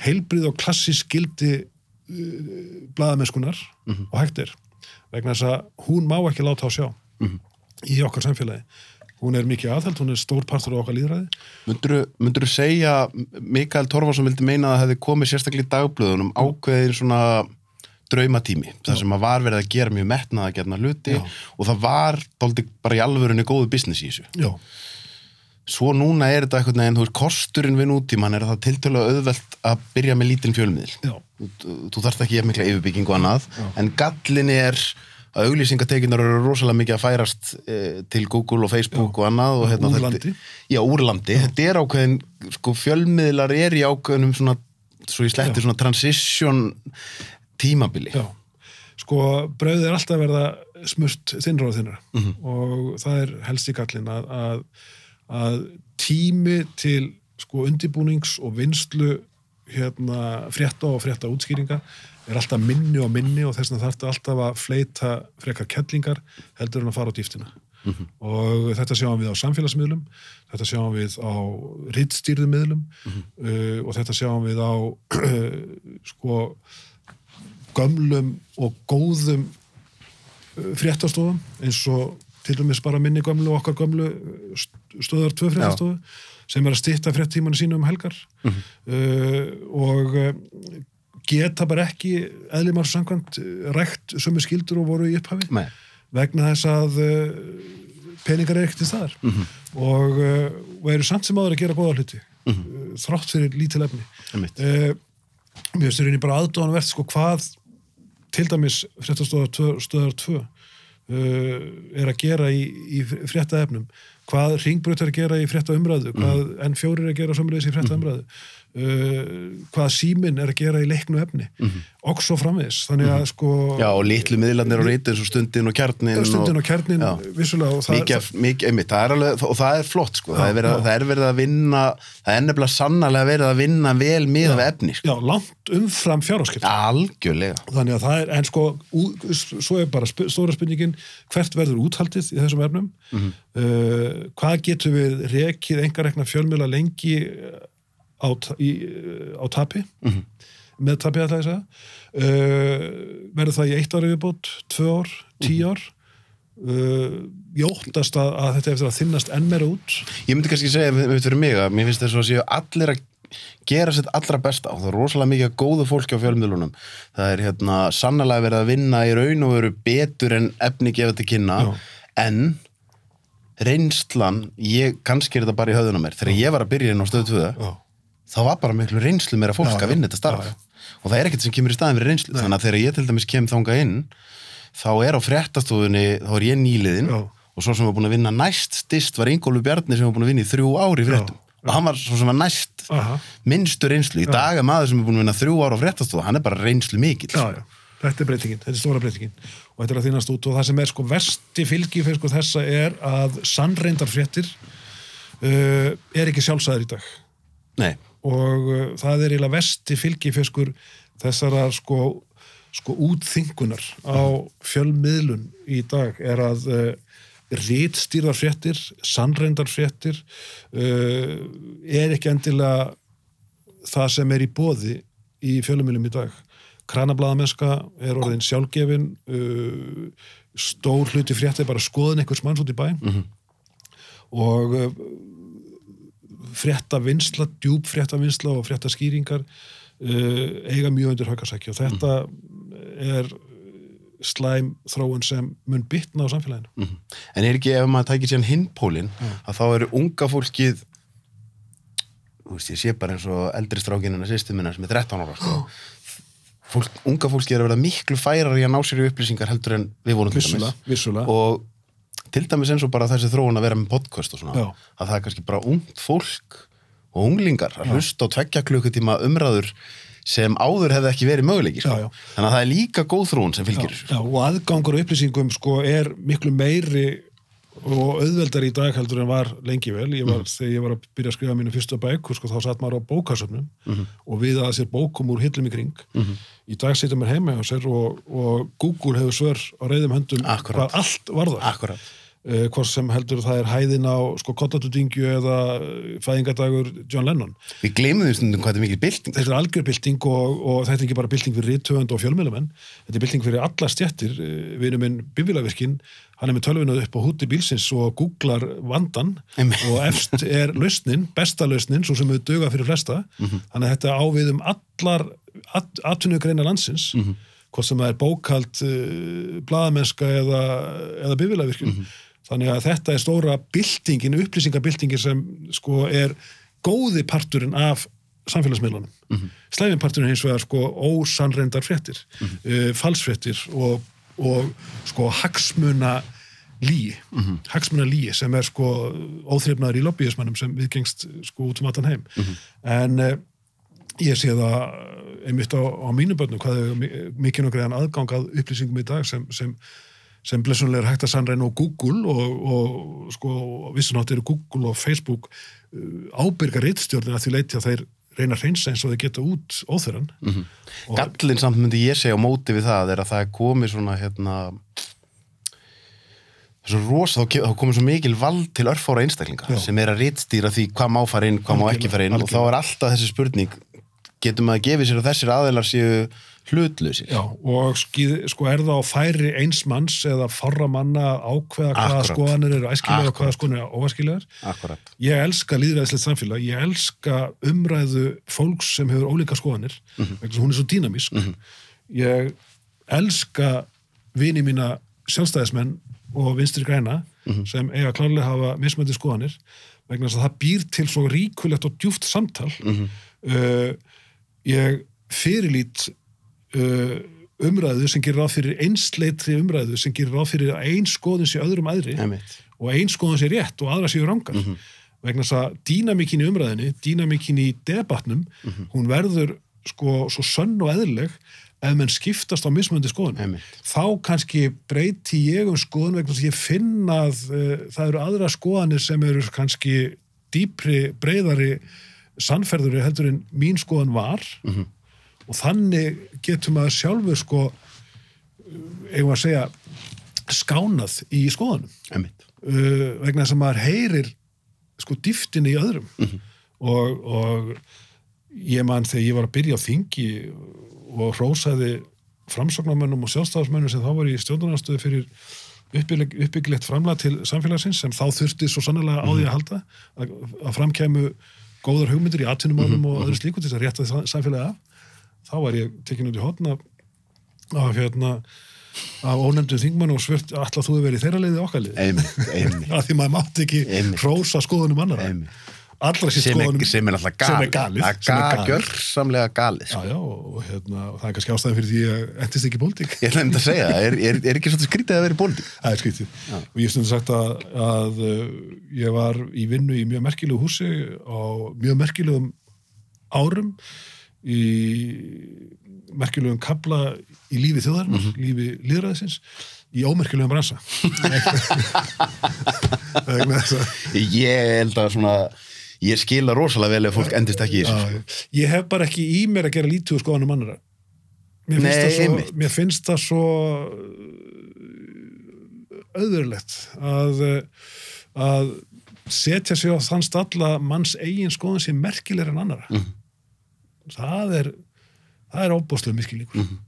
heilbrið og klassisk gildi uh, blaðamennskunar og hægt er vegna þess að hún má ekki láta á sjá í okkar samfélagi hún er mikið aðhald, hún er stór partur á okkar líðræði Myndur þú segja, Mikael Torfarsson vildi meina að það hefði komið sérstaklega í dagblöðunum ákveðin svona draumatími, það sem að var verið að gera mjög metnaða að gera hluti Já. og það var dóldi bara í alvörunni góðu business í þessu. já, Svo núna er þetta eitthvað neginn, þú veist, kosturinn við nútíman er að það tiltölulega auðvelt að byrja með lítinn fjölmiðl. já, Þú, þú þarft ekki að mikla yfirbyggingu og annað, Já. en gallin er að auglýsingatekinar eru rosalega mikið að færast e, til Google og Facebook og annað. Og, Já, hérna, úr þetta-. Já, úr landi. Þetta er ákveðin, sko, fjölmiðlar er í ákveðinum svona, svo ég sletti Já. svona transition tímabili. já sko, brauðið er alltaf verða smurt þinnra og þinnra og það er helst í gallin að, að, að tími til sko undibúnings og vinslu hérna frétta og frétta útskýringa er alltaf minni og minni og þess vegna þarf þetta alltaf að fleita frekar kettlingar heldur en að fara á dýftina. Og þetta sjáum við á samfélagsmiðlum þetta sjáum við á rittstýrðumiðlum uh, og þetta sjáum við á sko gömlum og góðum uh, fréttastofum eins og til dæmis bara minni gömlu og okkar gömlu uh, st- stöðar tvö fréttastofu sem er að stýtta fréttímanu sínu um helgar. Uh, og uh, geta bara ekki eðlimar samkvæmt uh, rækt sömu skildur og voru í upphafi Nei. vegna þess að uh, peningar er ekkert til staðar. Og, uh, og eru samt sem áður að gera góða hluti uh, þrátt fyrir lítil efni. Uh, mér finnst þér bara aðdóðanvert sko hvað til dæmis fréttastöðar tvö- stöðar 2 uh, er að gera í, í fréttaefnum hvað ringbrut er að gera í frétta umræðu, hvað N4 er að gera samræðis í frétta umræðu, uh, hvað símin er að gera í leiknu efni og svo framvegis. Þannig að sko... Já, og litlu miðlarnir á reytið eins og stundin og kjarnin stundin og kjarnin, Já. vissulega og það, mikið, mikið, einmitt, það er alveg, og það er flott sko, það, er verið, já. það er verið að vinna það er nefnilega sannarlega verið að vinna vel miða við efni, sko. já, langt umfram fjárháskipt. algjörlega Þannig að það er, en sko, ú, svo er bara stóra spurningin, hvert verður úthaldið í þessum efnum? Mhm. uh, hvað getur við rekið engarekna fjölmjöla lengi á, í, á tapi? Mhm. Með tapi það ég segja. Uh, verður það í eitt ári viðbútt, tvö ár, tíu Mhm. ár? Uh, ég óttast að, að þetta eftir að þinnast enn meira út. ég myndi kannski segja, við fyrir mig að mér finnst þess að séu allir að gera sitt allra besta og það er rosalega mikið góðu fólki á fjölmiðlunum það er hérna sannarlega verið að vinna í raun og veru betur en efni gefa til kynna Já. en reynslan, ég kannski er þetta bara í höfðunum mér, þegar ég var að byrja inn á stöðu 2 Já. Þá var bara miklu reynslu meira fólk Já, að vinna þetta starf. Já, já. og það er ekkert sem kemur í staðin fyrir reynslu. Þannig að þegar ég til dæmis kem þanga inn þá er á fréttastofunni þá er ég nýliðin og svo sem var búin að vinna næst stist var Ingólu Bjarni sem var búin að vinna í þrjú ári í fréttum. Og hann var svo sem var næst Aha. minnstu reynslu, í dag er maður sem er búin að vinna þrjú ára á fréttastofu, hann er bara reynslu mikill. Já, já, þetta er breytingin, þetta er stóra breytingin. Og þetta er að þínast út. Og það sem er sko versti fylgi fyrir sko þessa er að sannreindar fréttir uh, er ekki sjálfsæður í dag. Nei, og uh, það er eiginlega versti fylgi fyrir sko þessara sko, sko útþingunar á fjölmiðlun í dag er að uh, rítstýrðar fréttir, sannreindar fréttir uh, er ekki endilega það sem er í bóði í fjölumilum í dag. Kranablaðamennska er orðin sjálfgefin, uh, stór hluti frétti bara skoðin einhvers manns út í bæ. Og uh, frétta vinsla, djúb frétta vinsla og frétta skýringar uh, eiga mjög undir höggasækja og þetta er slæm þróun sem mun bitna á samfélaginu. Mhm. En er ekki ef maður tækir síðan hinpólinn að þá eru unga fólkið þú veist, ég sé bara eins og eldri strákinina sýstumina sem er 13 ára sko. Fólk, unga fólkið er að vera miklu færar í að ná sér í upplýsingar heldur en við Vissulega, dæmis. vissulega. og til dæmis eins og bara þessi þróun að vera með podcast og svona, Já. að það er kannski bara ungt fólk og unglingar að hlusta á tveggja klukkutíma umræður sem áður hefði ekki verið möguleiki sko. Já, já. þannig að það er líka góð þróun sem fylgir Já, og aðgangur og upplýsingum sko er miklu meiri og auðveldar í dag heldur en var lengi vel. Ég var, Þegar ég var að byrja að skrifa mínu fyrsta bækur, sko, þá satt maður á bókasöfnum og við að sér bókum úr hillum í kring. Í dag sitja mér heima og, og Google hefur svör á reyðum höndum Akkúrat. hvað allt varðar. Akkurat. Uh, hvort sem heldur það er hæðin á sko Kottatudingju eða eh, fæðingadagur John Lennon. Við gleymum stundum hvað þetta er mikil bylting. Þetta er algjörbylting og, og þetta er ekki bara bylting fyrir rithöfund og fjölmjölumenn þetta er bylting fyrir alla stjettir vinur minn Bifilavirkin, hann er með tölvinuð upp á húti bílsins og googlar vandan og efst er lausnin, besta lausnin svo sem við duga fyrir flesta. Þannig að þetta ávið um allar at, atvinnugreina landsins hvort sem það er bókald blaðamennska eða, eða Bifilavirkin þannig að þetta er stóra byltingin, upplýsingabyltingin sem sko er góði parturinn af samfélagsmiðlunum. Mm -hmm. Slæfinparturinn hins vegar sko ósannreindar fréttir, uh, falsfréttir og, og sko hagsmuna líi, hagsmuna líi sem er sko óþrifnaður í lobbyismannum sem viðgengst sko út um allan heim. En uh, ég sé það einmitt á, á mínu börnum hvað er mikið og greiðan aðgang að upplýsingum í dag sem, sem sem blessunlega er hægt að sannreina á Google og, og sko vissunátt eru Google og Facebook uh, ábyrga rittstjórnir að því leiti að þeir reyna að reynsa eins og þeir geta út óþurann. Mm -hmm. Gallin samt myndi ég segja á móti við það er að það er komið svona hérna svo rosa, þá komið svo mikil vald til örfára einstaklinga Já. sem er að rittstýra því hvað má fara inn, hvað má ekki Algjörlega, fara inn og þá er alltaf þessi spurning getur maður að gefa sér að þessir aðeinar séu hlutlausir. Já, og sko er það á færi eins manns eða farra manna ákveða hvaða skoðanir eru æskilegar og hvaða skoðanir eru óæskilegar. Akkurat. Ég elska líðræðislegt samfélag, ég elska umræðu fólks sem hefur ólíka skoðanir, vegna þess að hún er svo dýnamísk. Ég elska vini mína sjálfstæðismenn og vinstri græna sem eiga klárlega hafa mismöndi skoðanir vegna þess að það býr til svo ríkulegt og djúft samtal. Uh, ég fyrirlít umræðu sem gerir ráð fyrir einsleitri umræðu sem gerir ráð fyrir að ein skoðun sé öðrum aðri Einmitt. og eins skoðan sér rétt og aðra séu rangar. Vegna þess að dýnamíkin í umræðinni dýnamíkin í debatnum hún verður sko svo sönn og eðlileg ef menn skiptast á mismöndi skoðun Einmitt. þá kannski breyti ég um skoðun vegna þess að ég finn að uh, það eru aðra skoðanir sem eru kannski dýpri, breyðari sannferðuri heldur en mín skoðan var og þannig getur maður sjálfur sko eigum að segja skánað í skoðanum uh, vegna þess að maður heyrir sko dýftinni í öðrum. Og, og ég man þegar ég var að byrja á þingi og hrósaði framsóknarmönnum og sjálfstafsmönnum sem þá var í stjórnarnastöðu fyrir uppbyggilegt framlag til samfélagsins sem þá þurfti svo sannlega á því að halda að, framkæmu góðar hugmyndir í atvinnumálum og öðru slíku til þess að rétta samfélagi af þá var ég tekin út í hotna af hérna af ónefndu þingmann og svört alltaf þú hefur verið þeirra leiði okkar leiði Einmitt, einmitt. að því maður mátti ekki hrósa skoðunum annara allra sem, skoðunum sem er sem galið. er sem er er galið. galið. já, Sko. já, og, hérna, og það er kannski ástæðan fyrir því að endist ekki pólitík Ég einmitt að segja, er, er, er ekki svolítið skrítið að vera pólitík? það er skrítið og ég stundu sagt að, að uh, ég var í vinnu í mjög merkilegu húsi á mjög merkilegum árum í merkilegum kabla í lífi þjóðarinnar, lífi líðræðisins í ómerkilegum bransa Ég held að svona, ég skila rosalega vel ef fólk endist ekki í þessu. sko. Ég hef bara ekki í mér að gera lítið úr skoðanum annara mér finnst, Nei, svo, mér finnst það svo uh, auðurlegt að, uh, að setja sig á þann stalla manns eigin skoðan sem merkilegur en annara Mhm. Það er það er óbúslega miskilíkur Mhm.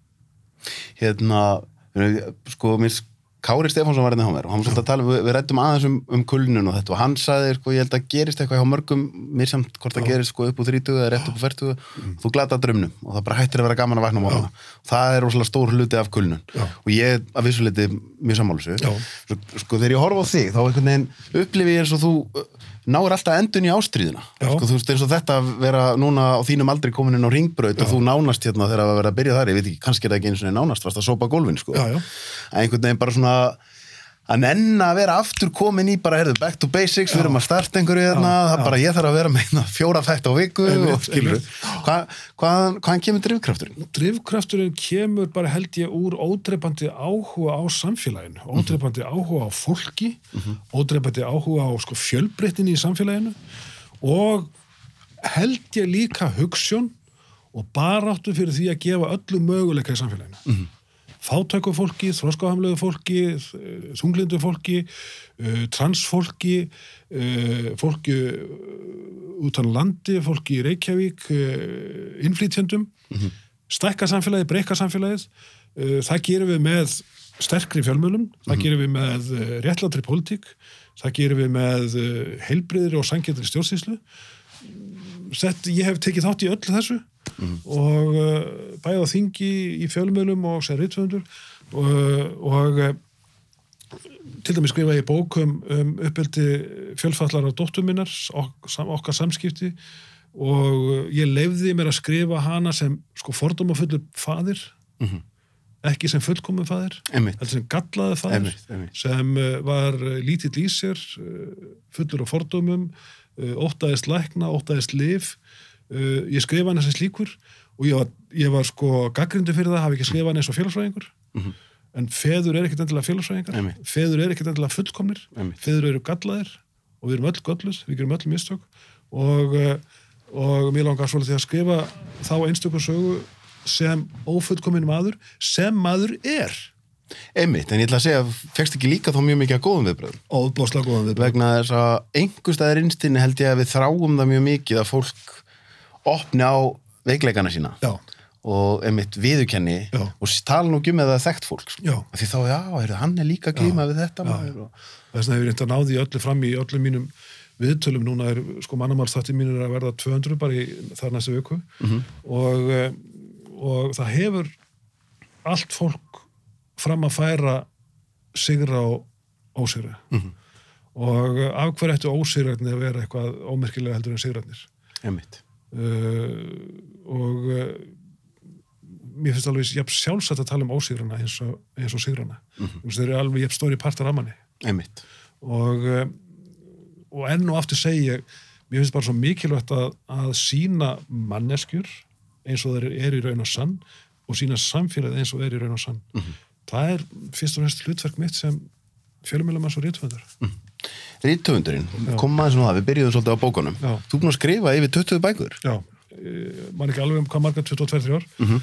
Hérna, sko, mér Kári Stefánsson var hérna hjá mér og hann var svolítið að tala, við, við rættum aðeins um, um kulnun og þetta og hann sagði, sko, ég held að gerist eitthvað hjá mörgum, mér samt hvort það gerist sko upp úr 30 eða rétt upp úr 40 þú glata drömnum og það bara hættir að vera gaman að vakna á morgana. Það er rosalega stór hluti af kulnun Já. og ég að vissu liti mjög sammálusu. Sko, þegar ég horfa á þig, þá einhvern veginn upplifi ég eins og þú náir alltaf endun í ástríðuna. Já. Sko, þú veist, eins og þetta að vera núna á þínum aldrei komin inn á ringbraut og þú nánast hérna þegar að vera að byrja þar, ég veit ekki, kannski er það ekki eins og nánast, varst að sópa gólfin, sko Já, já. að einhvern veginn bara svona að nenna að vera aftur komin í bara, heyrðu, back to basics, við erum að starta einhverju hérna, það er bara, ég þarf að vera með hérna fjóra þætt á viku Einmitt, og skilur hvað, hvaðan, hvaðan kemur drifkrafturinn? drifkrafturinn kemur bara held ég úr ódreipandi áhuga á samfélaginu, ódreipandi áhuga á fólki, ódreipandi áhuga á sko, fjölbreyttinni í samfélaginu og held ég líka hugssjón og baráttu fyrir því að gefa öllu möguleika í samfélaginu. Mm Fátæku fólki, þróskahamlegu fólki, þunglindu fólki, uh, transfólki, fólki uh, utan landi, fólki í Reykjavík, innflýtjendum, stækka samfélagið, breyka samfélagið. Það gerum við með sterkri fjölmjölum, það gerum við með réttlatri pólitík, það gerum við með heilbriðri og sangjættri stjórnsýslu. Sett, ég hef tekið þátt í öllu þessu og uh, bæði á þingi í fjölmjölum og sem rítvöndur og, og uh, til dæmis skrifa ég bók um, uppeldi fjölfallar á dóttur minnar, ok, okkar samskipti og uh, ég leifði mér að skrifa hana sem sko fordómafullur faðir ekki sem fullkomum Einmitt. heldur sem gallaði faðir Einmitt, einmitt. sem uh, var uh, lítill í sér uh, fullur á fordómum uh, óttaðist lækna, óttaðist lif uh, ég skrifa hann sem slíkur og ég var, ég var sko gaggrindu fyrir það, hafi ekki skrifað hann eins og félagsfræðingur. En feður er ekkert endilega félagsfræðingar. Einmitt. feður er ekkert endilega fullkomnir. Einmitt. feður eru gallaðir og við erum öll gölluð, við gerum öll mistök. Og, uh, og mér langar svolítið að skrifa þá einstökur sögu sem ófullkomin maður sem maður er. Einmitt, en ég ætla að segja, fegst ekki líka þá mjög mikið að góðum viðbröðum óbáslega góðan við vegna þess að einhver staðar innstinni held ég að við þráum það mjög mikið að fólk opni á veikleikana sína já, og einmitt viðukenni Já. og tala nú ekki um eða þekkt fólk sko. Því þá, já, heyrðu, hann er líka að glíma við þetta og... þess vegna hefur ég reynda náði öllu fram í öllum mínum viðtölum. Núna er, sko mannamálstætti mínir er að verða 200 bara í þar næstu viku. Og, eh, og það hefur allt fólk fram að færa sigra og ósigra og eh, af hverju ættu ósigrarnir að vera eitthvað ómerkilega heldur en sigrarnir? Einmitt, uh, og uh, mér finnst alveg jafn sjálfsagt að tala um ósigrana eins og, eins og sigrana. Mm -hmm. þeir eru alveg jafn stóri partar af manni. Einmitt. Og, eh, og enn og aftur segi ég mér finnst bara svo mikilvægt að, að sína manneskjur eins og þeir eru í raun og sann og sína samfélagið eins og þeir eru í raun og sann. Það er fyrst og fremst hlutverk mitt sem fjölumjölumanns og rítvöndur Rítöfundurinn, kom maður svona það, við byrjuðum svolítið á bókunum. Já. Þú er búin að skrifa yfir 20 bækur. já, eh, man ekki alveg um hvað marga 22-23 ár mm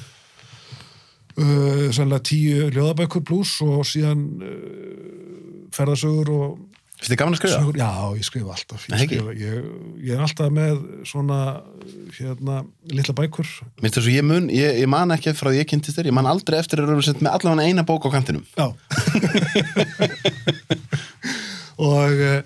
Mhm. sannlega tíu ljóðabækur pluss og síðan uh, ferðasögur og Finnst þið gaman að skrifa? sögur, já, ég skrifa alltaf ég, skrifa, ég, ég er alltaf með svona hérna, litla bækur Minnst þess að ég mun, ég, ég man ekki frá því ég kynntist þér, ég man aldrei eftir að eru sett með allavega eina bók á kantinum. Já og eh,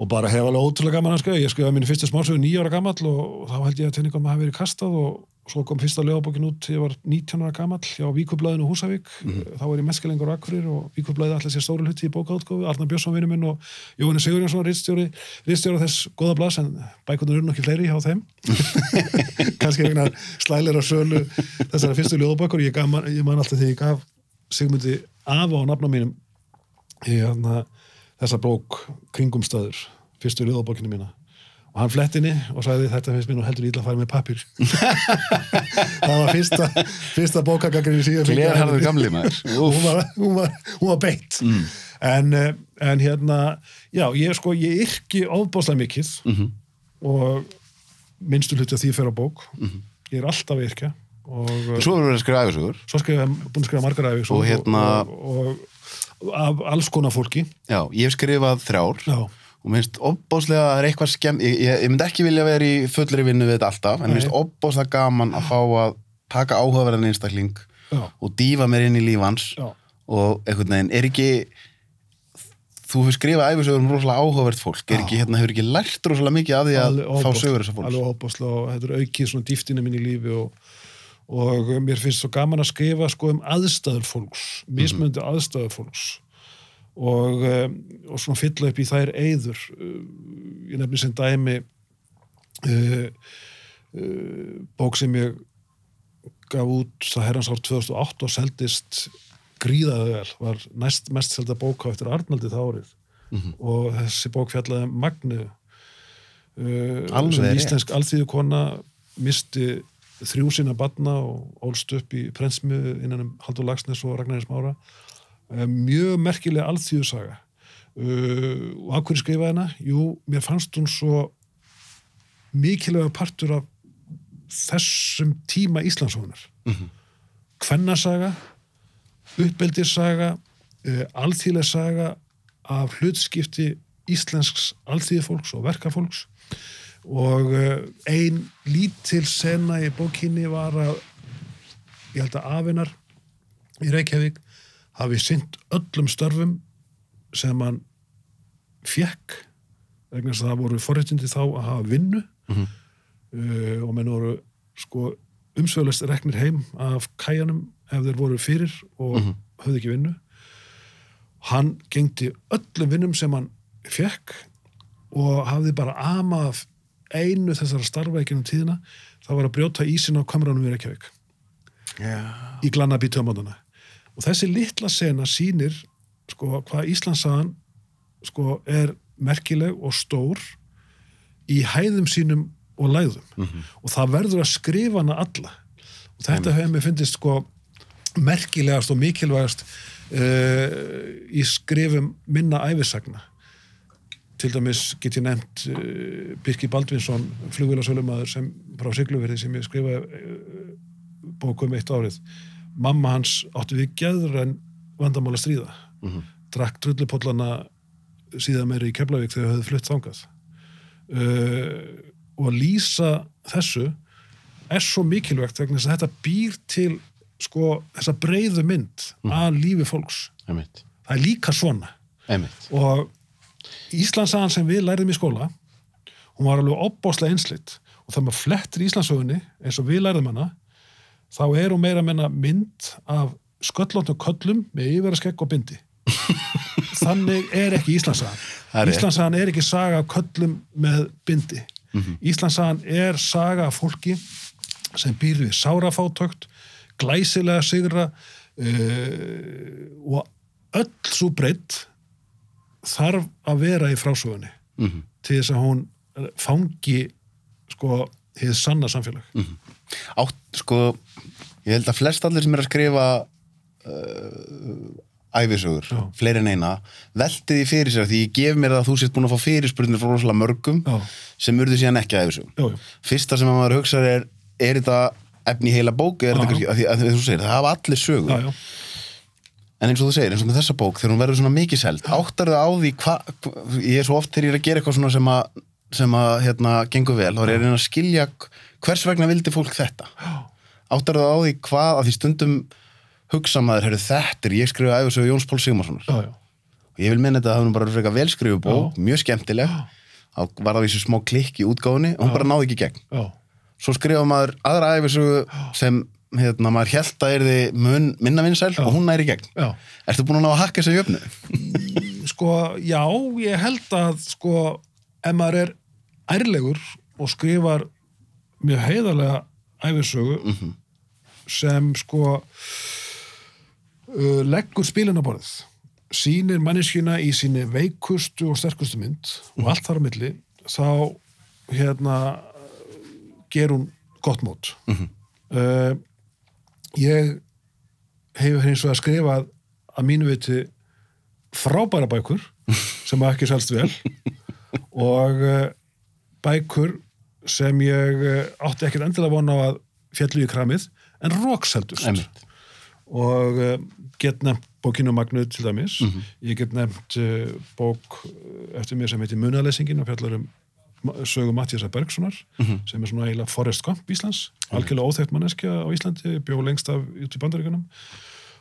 og bara hef alveg ótrúlega gaman að skrifa. Ég skrifaði mínu fyrstu smásögu nýja ára gamall og þá held ég að tenningum hafi verið kastað og svo kom fyrsta ljóðabókin út ég var 19 ára gamall hjá Víkublaðinu Húsavík. Þá var ég meskilengur akkurir og Víkublaði allir sér stóru hluti í bókaútgófi Arnar Björnsson vinur minn og Jóhannes Sigurjónsson rittstjóri, rittstjóri þess góða blas en bækunar eru nokkið fleiri hjá þeim. Kannski vegna slælir á sölu þessara fyrstu ljóðabókur ég, ég man alltaf þegar ég gaf Sigmundi af á nafna mínum í hérna, þessa bók kringumstæður, fyrstu ljóðabókinu mína. Og hann flettinni og sagði þetta finnst mér nú heldur illa að fara með pappir það var fyrsta fyrsta bókagagrinni síðan Glerharður gamli maður. hún var, hún var, hún var beitt. En, eh, en hérna já, ég sko, ég yrki ofbáslega mikið Mhm. og minnstu hluti að því fyrir á bók. Ég er alltaf að yrkja og Svo erum við að skrifa æfisugur. svo skrifa, búin að skrifa margar æfi Og hérna- og, og, af alls konar fólki. Já, ég hef skrifað þrjár já, og minnst opbáslega að það er eitthvað skemm, ég, ég, ég myndi ekki vilja vera í fullri vinnu við þetta alltaf, en minnst opbáslega gaman að fá að taka áhugaverðan einstakling já, og dýfa mér inn í líf hans já, og einhvern veginn, er ekki þú hefur skrifað æfisögur um rosalega áhugavert fólk, er ekki, hérna, hefur ekki lært rosalega mikið af því að Alveg fá sögur þessar fólks alveg óbáslega og er aukið svona dýftinu minn í lífi og, og mér finnst svo gaman að skrifa sko um aðstæður fólks mismöndi aðstæður fólks. Og, um, og svona fylla upp í þær eyður. Uh, ég nefni sem dæmi uh, uh, bók sem ég gaf út það herrans ár 2008 og seldist gríðaði vel, var næst mest selda bóka eftir Arnaldi það árið. Og þessi bók fjallaði um Magnu uh, sem íslensk alþýðukona misti þrjú sína batna og ólst upp í prensmiðu innan um Haldur Lagsnes og Ragnar Smára. Uh, mjög merkilega alþýðusaga. Uh, og af hverju skrifaði hana? Jú, mér fannst hún svo mikilvæga partur af þessum tíma Íslandsóðunar kvennasaga uppeldissaga uh, alþýðlega af hlutskipti íslensks alþýðfólks og verkafólks og uh, ein lítil sena í bókinni var að ég held að afinar í Reykjavík hafi synt öllum störfum sem hann fekk vegna þess að það voru forréttindi þá að hafa vinnu Mhm. uh, og menn voru sko umsvöðlust reknir heim af kæjanum ef þeir voru fyrir og Mhm. höfðu ekki vinnu hann gengdi öllum vinnum sem hann fekk og hafði bara ama af einu þessara starfa ekki um tíðina það var að brjóta ísin á kamranum við Reykjavík. Já. í glanna bítumóndana og þessi litla sena sýnir sko hvað Íslandsagan sko er merkileg og stór í hæðum sínum og læðum og það verður að skrifa hana alla. Og þetta hefur mér fyndist sko merkilegast og mikilvægast uh, í skrifum minna æfisagna til dæmis get ég nefnt uh, Birki Baldvinsson flugvélasölumæður sem frá Siglufirði sem ég skrifaði uh, bókum eitt árið mamma hans átti við geður en vandamál að stríða Mhm. drakk drullupollana síðan meiri í Keflavík þegar höfðu flutt þangað uh, og að lýsa þessu er svo mikilvægt vegna þess að þetta býr til sko þessa breiðu mynd að lífi fólks Einmitt. það er líka svona Einmitt. og Íslandsagan sem við lærðum í skóla hún var alveg opbáslega einslitt og þegar maður flettir Íslandsögunni eins og við lærðum hana þá er hún meira menna mynd af sköllóttum köllum með yfirarskegg og bindi. Þannig er ekki Það Íslandsagan. Íslandsagan er ekki saga af köllum með bindi. Íslandsagan er saga af fólki sem býr við sárafátökt glæsilega sigra uh, og öll svo breytt þarf að vera í frásögunni Mhm. til þess að hún fangi sko hið sanna samfélag. Átt, sko, ég held að flest allir sem er að skrifa uh, æfisögur, Já. fleiri en eina velti því fyrir sér, því ég gef mér að þú sést búin að fá fyrirspurnir frá rosalega mörgum Já. sem urðu síðan ekki já, fyrsta sem maður hugsa er er þetta efni í heila bók er þetta kannski, að því, að þú segir, það hafa allir sögur. Já, já, en eins og þú segir, eins og með þessa bók þegar hún verður svona mikið selt, áttar þau á því hva, hva, ég er svo oft þegar ég er að gera eitthvað svona sem að, sem að hérna, gengur vel, þá er ég að reyna að skilja hvers vegna vildi fólk þetta? Áttar þau á því hvað, að því stundum hugsa maður, heyrðu þetta er ég skrifa æfisögu Jóns Pól Sigmarssonar og ég vil minna þetta að það hefur bara frekar velskrifu bók, mjög skemmtileg. Þá var það þessu smá klikk í útgáfunni og hún bara náði ekki gegn. Já. svo skrifa maður aðra æfisögu sem hérna, maður held að er þið mun minna vinsæl og hún næri í gegn. Já. Ertu búin að ná að hakka þessu jöfnu? sko, já, ég held að sko, ef maður er ærlegur og skrifar mjög heiðarlega æfisögu sem sko uh, leggur spilin á borðið sýnir manneskina í síni veikustu og sterkustu mynd og allt þar á milli þá hérna ger hún gott mót. Uh, ég hefur hins vegar skrifað að mínu viti frábæra bækur sem ekki selst vel og uh, bækur sem ég uh, átti ekkert endilega vona á að fjallu í kramið en rókseldust og uh, get nefnt bókinu Magnu til dæmis. Ég get nefnt bók eftir mér sem heitir Munalesingin og fjallar um sögu Mattiasa Bergsonar sem er svona eiginlega Forrest Gump Íslands. Algjörlega óþekkt manneskja á Íslandi bjó lengst af út í bandaríkunum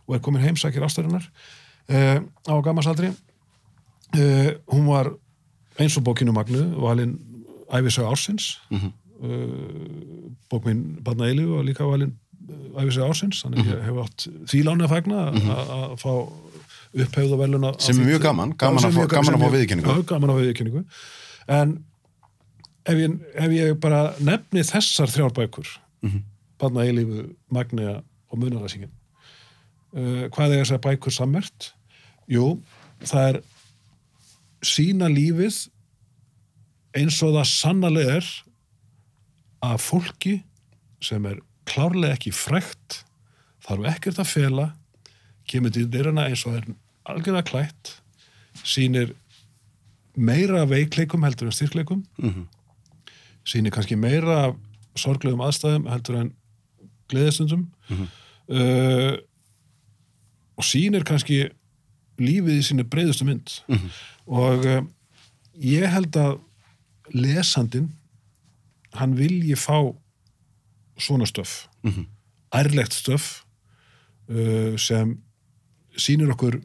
og er komin heimsækir ástarinnar uh, á gammasaldri uh, hún var eins og bókinu Magnu valin æfisög ársins. Uh, bók mín Barna Eilifu og líka valin æfisög ársins. Þannig ég hef átt því láni að fagna að að fá upphefð og veluna Sem er mjög gaman, gaman að fá- gaman að fá viðurkenningu. Já, gaman að fá viðkynningu en ef ég, ef ég bara nefni þessar þrjár bækur mm Barna Eilifu, Magnea og Munaræsingin uh, hvað er þessar bækur sammert? Jú, það er sína lífið eins og það sannarlega er að fólki sem er klárlega ekki frækt þarf ekkert að fela kemur til dyrana eins og er algjörða klætt sýnir meira veikleikum heldur en styrkleikum sýnir kannski meira sorglegum aðstæðum heldur en gleðistundum. Uh, og sýnir kannski lífið í sinni breyðustu mynd. Og uh, ég held að lesandin hann vilji fá svona stöf. Ærlegt stöf uh, sem sýnir okkur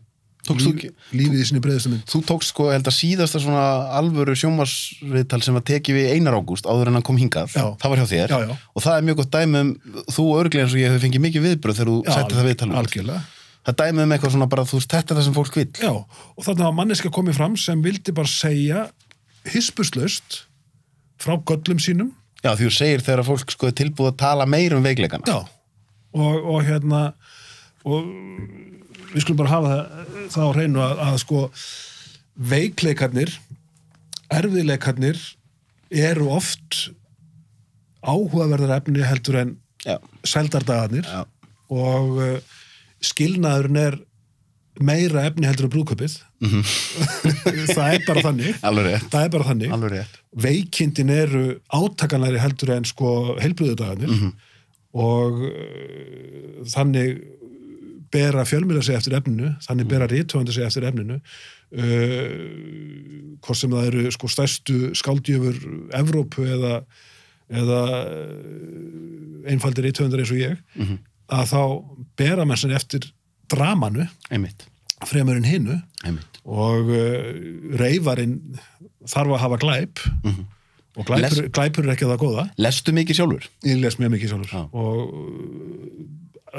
Tókst þú líf, ekki- lífið í sinni breyðustu mynd. Þú tókst sko, held að síðasta svona alvöru sjómasviðtal sem var tekið við Einar Ágúst áður en hann kom hingað, Já. það var hjá þér. Já, já. og það er mjög gott dæmi um, þú örglega eins og ég hef fengið mikið viðbröð þegar þú settir það viðtal algjörlega. Það dæmi um eitthvað svona bara, þú veist, þetta er það sem fólk vil Já, og þarna var manneska komið fram sem vildi bara segja hispuslaust frá göllum sínum. Já, því þú segir þegar fólk sko er tilbúið að tala meir um veikleikana. Já, og, og hérna og við skulum bara hafa það, það á hreinu að, að sko veikleikarnir erfiðleikarnir eru oft áhugaverðar efni heldur en Já, seldardagarnir Já. og uh, skilnaðurinn er meira efni heldur en brúköpið það er bara þannig. Það er bara þannig. Veikindin eru átakanlæri heldur en sko heilbröðudagarnir og uh, þannig bera fjölmiðla sig eftir efninu þannig bera rítvöndi sig eftir efninu uh, hvort sem það eru sko stærstu skáldjöfur Evrópu eða, eða uh, einfaldir rítvöndar eins og ég að þá bera menn eftir dramanu Einmitt, fremur en hinnu og uh, reyfarinn þarf að hafa glæp og glæpur, Les- glæpur er ekki það góða. Lestu mikið sjálfur? ég les mjög mikið sjálfur Já. og uh,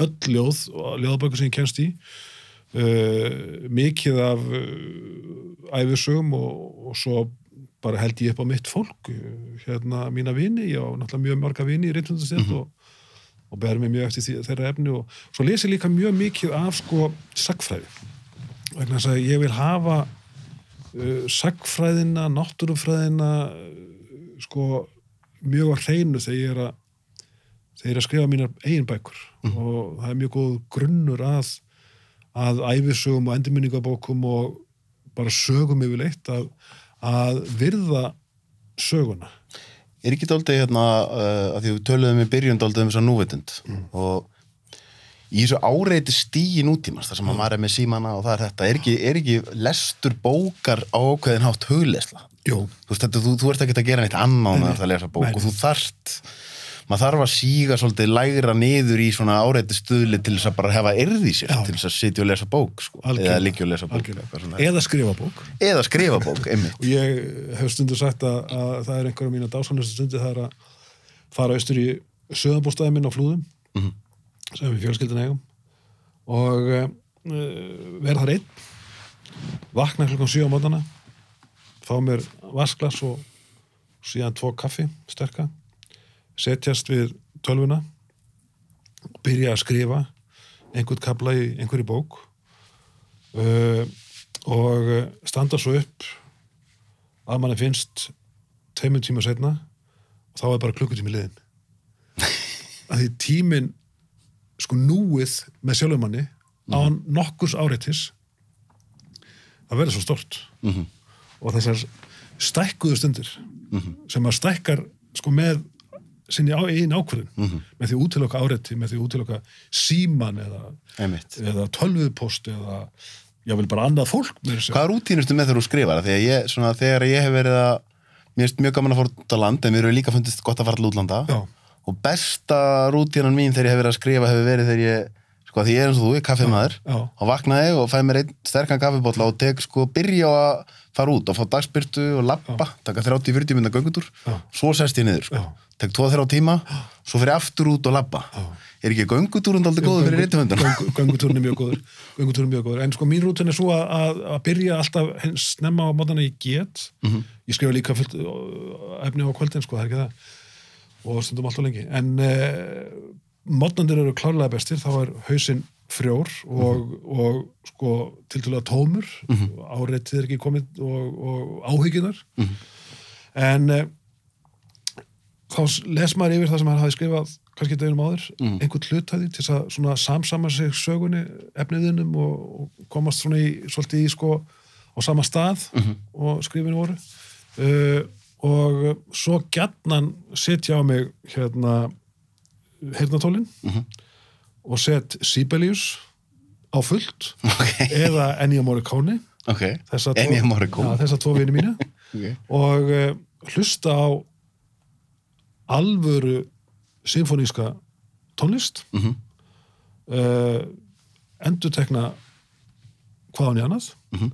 öll ljóð og ljóðaböku sem ég kennst í. Uh, mikið af uh, æfisögum og, og svo bara held ég upp á mitt fólk uh, hérna mína vini, ég á náttúrulega mjög marga vini í reyndundastend og, og ber mig mjög eftir því, þeirra efni og svo les ég líka mjög mikið af sko sagfræði vegna þess að ég vil hafa uh, sagfræðina, náttúrufræðina sko mjög á hreinu þegar ég er að þegar ég er að skrifa mínar eigin bækur og það er mjög góð grunnur að að æfisögum og endurminningabókum og bara sögum yfirleitt að, að virða söguna. Er ekki dálítið hérna, uh, að því við töluðum í byrjun dálítið um þess að núvitund og í þessu áreiti stíi nútímans þar sem að maður er með símana og það er þetta, er ekki, er ekki lestur bókar á ákveðin hátt huglesla? Jú, Þú, veist, þetta, þú, þú ert ekki að gera neitt með að lesa bók nei. og þú þarft maður þarf að síga svolítið lægra niður í svona áreiti stuðli til þess að bara hefa erði sér Já. til þess að sitja og lesa bók sko, eða liggja og lesa bók algjörlega. Eða skrifa bók. eða skrifa bók, einmitt Og ég hef stundu sagt að, að það er einhverjum mína dásanlestu stundi það er að fara austur í söðanbústæði minn á flúðum Mhm. sem við fjölskyldin eigum og uh, verð þar einn vakna klukkan 7 á mótana fá mér vasklas og síðan tvo kaffi sterka setjast við tölvuna byrja að skrifa einhvern kabla í einhverju bók uh, og uh, standa svo upp að manni finnst tveimur tíma setna og þá er bara klukkutími liðin að því tíminn sko núið með sjálfumanni á nokkurs áreitis það verður svo stort Mhm. og þessar stækkuðu stundir sem að stækkar sko með sinni einn ákvörðun. Með því útiloka áreiti, með því útiloka síman eða, eða tölvupost eða jável bara annað fólk Hvaða rútínustu með þegar þú skrifar? Þegar ég, svona, þegar ég hef verið að mér finnst mjög gaman að fór út á land en mér hefur líka fundist gott að fara til útlanda. Já. og besta rútínan mín þegar ég hef verið að skrifa hefur verið þegar ég sko því ég er eins og þú, ég er kaffemaður og vaknaði og fæði mér einn sterkan kaffibótla og tek sko byrja á að fara út og fá dagspyrtu og lappa, taka 30-40 minna göngutúr, Já. svo sest ég niður sko. Tek 2-3 tíma, svo fyrir aftur út og lappa er ekki göngutúrun aldrei góður fyrir reytumöndan? Göngutúrin er mjög góður. Göngutúrin er mjög góður. En sko mín rútin er svo að, að, byrja alltaf snemma á mótana ég get. Mhm. Ég skrifa líka fullt efni á kvöldin sko, það er ekki það. Og stundum alltaf lengi. En uh, mótnandir eru klárlega bestir þá er hausinn frjór og, Mhm. og sko til til að tómur áreitið er ekki komið og, og áhyggjurnar Mhm. en uh, þá les maður yfir það sem hann hafi skrifað kannski deginum áður, Mm. einhvern hlutæði til að svona samsama sig sögunni efniðinum og, og komast svona í, svolítið í sko á sama stað og skrifinu voru uh, og svo gjarnan setja á mig hérna heyrnatólin og set Sibelius á fullt ok, eða Ennio Morricone. Ok, þessa tvo- Ennio Morricone. Já, þessa tvo vini mína. Ok. Og uh, hlusta á alvöru symfóníska tónlist. Mhm. uh, endurtekna hvaðan í annað. Mhm.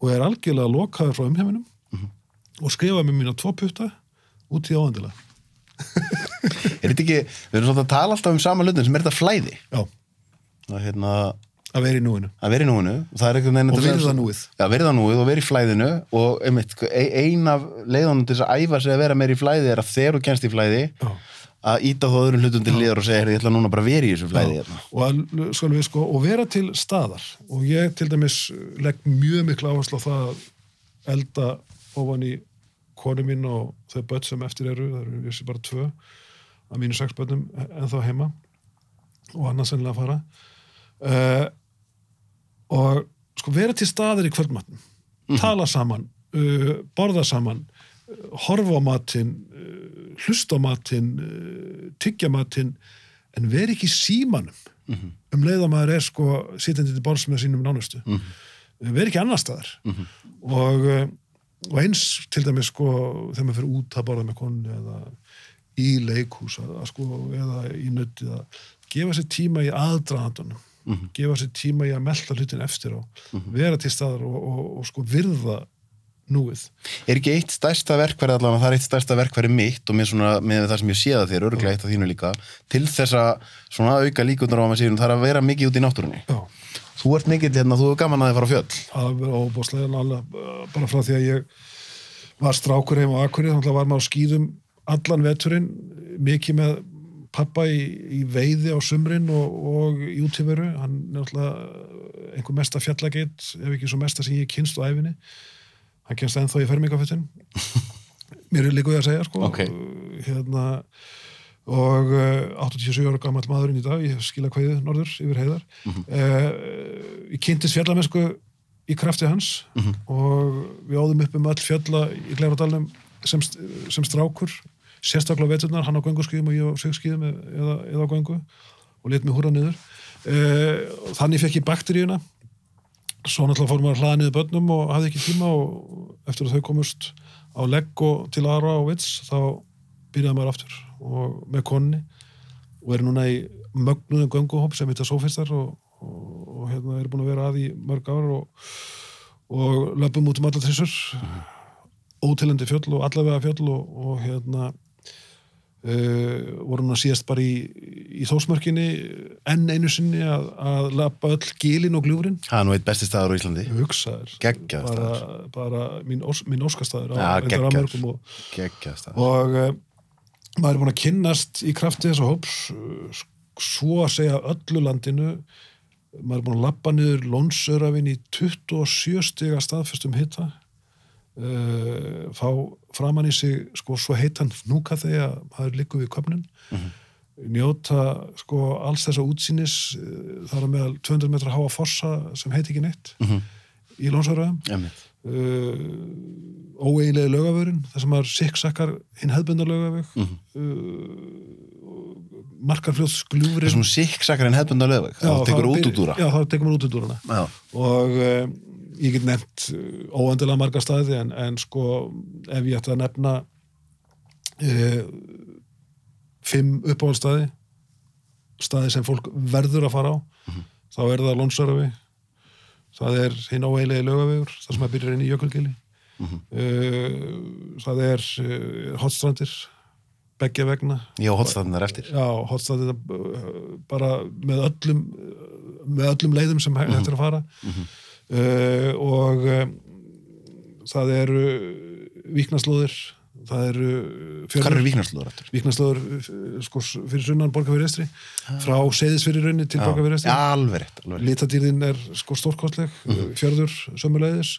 og er algjörlega lokaður frá umheiminum. Mhm. og skrifa með mína tvo putta út í áhandilega Er þetta ekki, við erum svolítið að tala alltaf um sama hlutin sem er þetta flæði. Já, að, hérna, að vera í núinu. Að vera í núinu. Og það er og virða sem- núið. Já, verða núið og vera í flæðinu og einmitt, ein ein af leiðunum til þess að æfa sig að vera meir í flæði er að þegar þú kennst í flæði Já. að íta þá öðrum hlutum til liður og segja "Heyrðu, ég ætla núna bara að vera í þessu flæði hérna. og, að, við, sko, og vera til staðar. Og ég til dæmis legg mjög mikla áherslu á það að elda ofan í konu mín og þau börn sem eftir eru það eru vissi bara tvö að mínu sex börnum ennþá heima og annars ennilega að fara. Uh, og sko vera til staðar í kvöldmattin tala saman, uh, borða saman uh, horfa á matinn uh, hlusta á matinn uh, tyggja matinn en vera ekki símanum. Um leið að maður er sko sitjandi til borðs með sínum nánustu. Mm -hmm. vera ekki annar staðar. Og, uh, og eins til dæmis sko þegar maður fyrir út að borða með konu eða í leikhús að, að, sko, eða í nötti að gefa sér tíma í aðdraðandunum gefa sér tíma í að melta hlutin eftir og vera til staðar og, og, og sko virða núið. Er ekki eitt stærsta verkværi allavega, það er eitt stærsta verkværi mitt og með, svona, með það sem ég sé það þér, örglega eitt af þínu líka til þess að svona auka líkundar á að maður séum, það er að vera mikið út í náttúrunni. Já, Þú ert mikill hérna, þú er gaman að þið fara á fjöll. Að vera óbúslega bara frá því að ég var strákur heim á Akureyri, þannig var maður á skýðum allan veturinn, mikið með pappa í, í veiði á sumrin og, og í útíveru hann er náttúrulega einhver mesta fjallageit ef ekki svo mesta sem ég kynst á æfinni hann kemst ennþá í fermingafötin mér er líka við að segja sko Ok. Uh, hérna og uh, 87 ára gammal maðurinn í dag ég skila kveðið norður yfir heiðar Mhm. uh, ég kynntist fjallamennsku í krafti hans Mhm. og við óðum upp um öll fjalla í Gleiradalum sem, sem strákur sérstaklega veturnar, hann á gönguskýðum og ég á sigskýðum eða, eða á göngu og lit mig húra niður. Uh, þannig fekk ég bakteríuna. Svo náttúrulega fór maður að hlaða niður börnum og hafði ekki tíma og eftir að þau komust á legg og til aðra á vits þá byrjaði maður aftur og með konni og er núna í mögnuðum gönguhóp sem heitir Sofistar og, og, og hérna er búin að vera að í mörg ár og, og löpum út um alla trissur. Ótilendi fjöll og allavega fjöll og, og hérna uh, voru núna síðast bara í, í þósmörkinni enn einu sinni að, að lappa öll gilin og gljúfrin. Það er nú eitt besti staður á Íslandi. hugsaður bara, bara mín, ós, mín óskastæður Ja, á. Ameríkum og, og uh, maður er búin að kynnast í krafti þessa hóps uh, svo að segja öllu landinu. Maður er búin að lappa niður Lónsörafin í 27 stiga staðfestum hitta uh, fá framann í sig sko svo heitan núka þegar maður liggur við köpnun njóta sko alls þessa útsýnis uh, þar að meðal 200 metra háa fossa sem heit ekki neitt Mhm. í Lónsörafum Einmitt. uh, óeigilegi lögavörun þar sem maður siksakkar hinn hefðbundar lögaveg Mhm. uh, markarfljóðs gljúfri Þessum sikksakar en hefðbundar lögveg. Það tekur út út úr já, þá tekur maður út út úr hana og uh, ég get nefnt uh, óendilega marga staði en, en sko ef ég ætti að nefna uh, fimm uppáhaldstaði staði sem fólk verður að fara á þá er það Lónsörafi það er hinn óeilegi lögavegur þar sem að byrja inn í Jökulgili. Uh, það er hotstrandir beggja vegna. Já, hotstæðunar eftir. Já, hotstæðið bara með öllum með öllum leiðum sem hægt er að fara. Uh, og um, það eru viknaslóðir það eru Hvað eru víknarslóður eftir? viknaslóður uh, sko, fyrir sunnan borgarfyrir estri frá seyðisfyrir raunni til borgarfyrir estri Já, alveg rétt. Litadýrðin er sko stórkostleg fjörður sömuleiðis.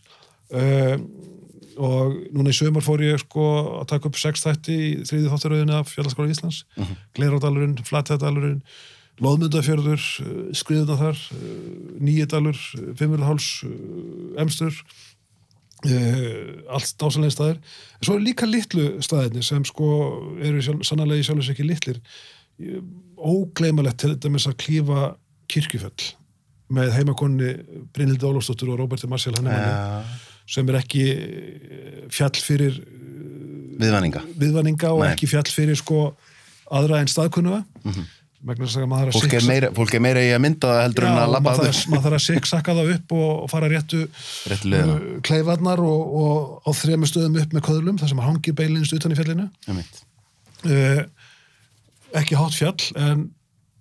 Uh, og núna í sömur fór ég sko að taka upp sex þætti í þriði þáttaröðinu af Fjallaskóla Íslands. Uh -huh. Gleradalurinn, Flatæðadalurinn Lóðmyndafjörður, uh, skriðuna þar uh, Nýjedalur, Fimmurháls uh, Emstur uh, allt dásalegin staðir. En svo er líka litlu staðirni sem sko eru sjálf, sannlega í sjálfis ekki litlir. Eh, ógleymalegt til dæmis að klífa kirkjufell með heimakonni Brynhildi Ólafsdóttur og Róberti Marsjál hennimanni Já, sem er ekki eh, fjall fyrir eh, Viðvæninga. viðvaninga og Nei. ekki fjall fyrir sko aðra en staðkunnuga mm -hmm. að að Fólk meira, fólk er meira í að mynda það heldur en Já, að labba það þarf, maður þarf að siksakka það upp og, fara réttu uh, kleifarnar og, og á þremur stöðum upp með köðlum þar sem hangir beilinst utan í fjallinu uh, ekki hátt fjall en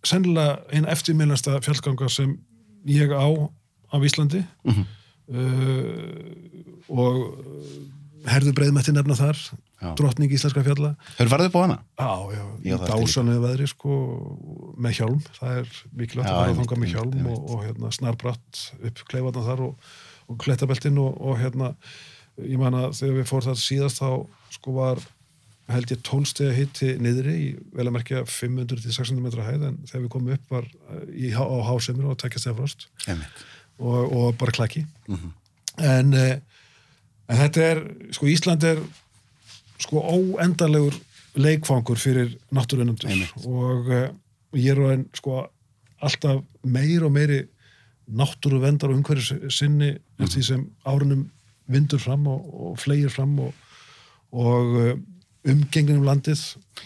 sennilega einn eftirminnasta fjallganga sem ég á af Íslandi Mhm. Uh, og herðu breiðmætti nefna þar Já. drottning íslenska fjalla farið upp á hana? Já, já, það dásanlega veðri sko, með hjálm, það er mikilvægt að fara að einmitt, þanga með hjálm einmitt. og, og hérna, snarbratt upp kleifarnar þar og, og klettabeltin og, og hérna, ég man að þegar við fórum það síðast þá sko var held ég tónstega hitti niðri í vel að merkja 500 til 600 metra hæð en þegar við komum upp var eh, í, á hásemur og tekja stefrost Einmitt. Og, og bara klæki Mhm. en, eh, en þetta er sko Ísland er sko óendanlegur leikfangur fyrir náttúrunundur Einmitt. og uh, ég er orðin sko alltaf meir og meiri náttúruvendar og umhverjus sinni eftir því sem árunum vindur fram og, og flegir fram og, og uh, umgengin um landið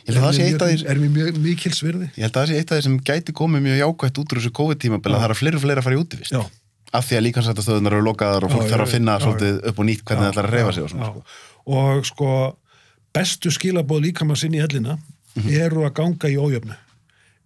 er mér því- mjög- er mér mjög mikils virði Ég held að það sé eitt af því sem gæti komið mjög jákvætt út úr þessu COVID-tímabili að það er að fleiri og fleiri að fara í útivist. Já. Af því að líkansættastöðunar eru lokaðar og fólk Já, þarf já, að finna já, svolítið upp og nýtt hvernig það ætlar að reyfa sig og svona. já. Sko. og sko bestu skilabóð líkamann sinni í hellina Mhm. eru að ganga í ójöfnu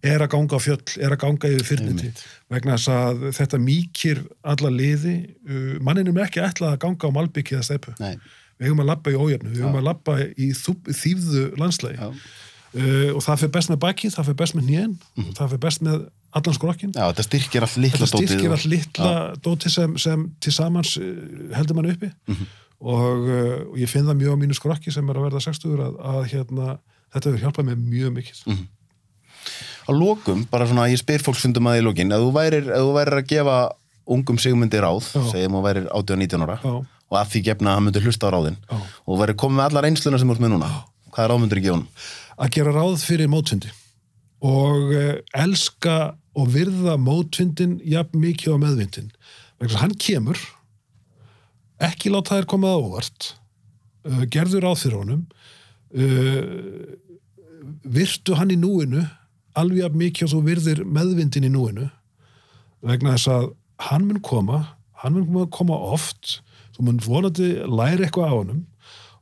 er að ganga á fjöll, er að ganga yfir fyrniti vegna þess að þetta mýkir alla liði uh, manninum er ekki ætlað að ganga á malbyggi eða steipu Nei, við höfum að labba í ójöfnu, við höfum að labba í þýfðu landslægi já. uh, og það fyrir best með bakið, það fyrir best með hnjén það fyrir best með allan skrokkin já, þetta styrkir allt litla þetta styrkir dótið allt litla dóti sem, sem til samans heldur mann uppi Mhm. og, uh, og ég finn það mjög á mínu skrokki sem er að verða 60 að, að hérna, þetta hefur hjálpað mér mjög mikið Mm. Á lokum, bara svona, ég spyr fólksfundum að í lokin, ef þú værir, ef þú værir að gefa ungum sigmundi ráð, Já. segjum þú værir 18-19 ára Já. og að því gefna að hann myndi hlusta á ráðin Já. og værir komið með allar einsluna sem ert með núna hvað er ráðmyndur í gefunum? að gera ráð fyrir mótfundi og uh, elska og virða mótfundin jafn mikið á meðvindin þess að hann kemur ekki láta þær komað á óvart uh, gerðu ráð fyrir honum uh, virtu hann í núinu alveg jafn mikið og þú virðir meðvindin í núinu vegna þess að hann mun koma hann mun koma oft þú mun vonandi læra eitthvað á honum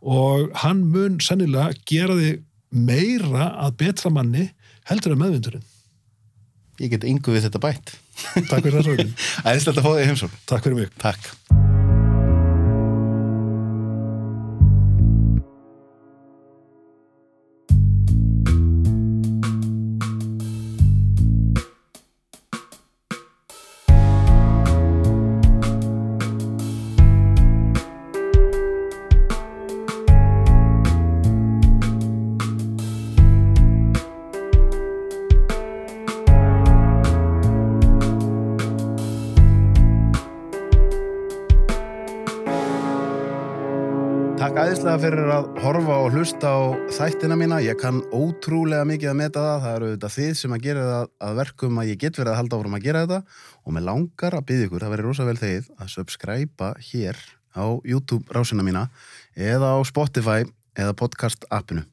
og hann mun sennilega gera þig meira að betra manni heldur en meðvindurinn. Ég get yngu við þetta bætt Takk fyrir þessu. Æðislegt að fá þig í heimsókn Takk fyrir mig. Takk Takk æðislega fyrir að horfa og hlusta á þættina mína. Ég kann ótrúlega mikið að meta það. Það eru auðvitað þið sem að gera það að verkum að ég get verið að halda áfram að gera þetta og með langar að byggja ykkur, það verið rosa vel þegið, að subscribe hér á YouTube rásina mína eða á Spotify eða podcast appinu.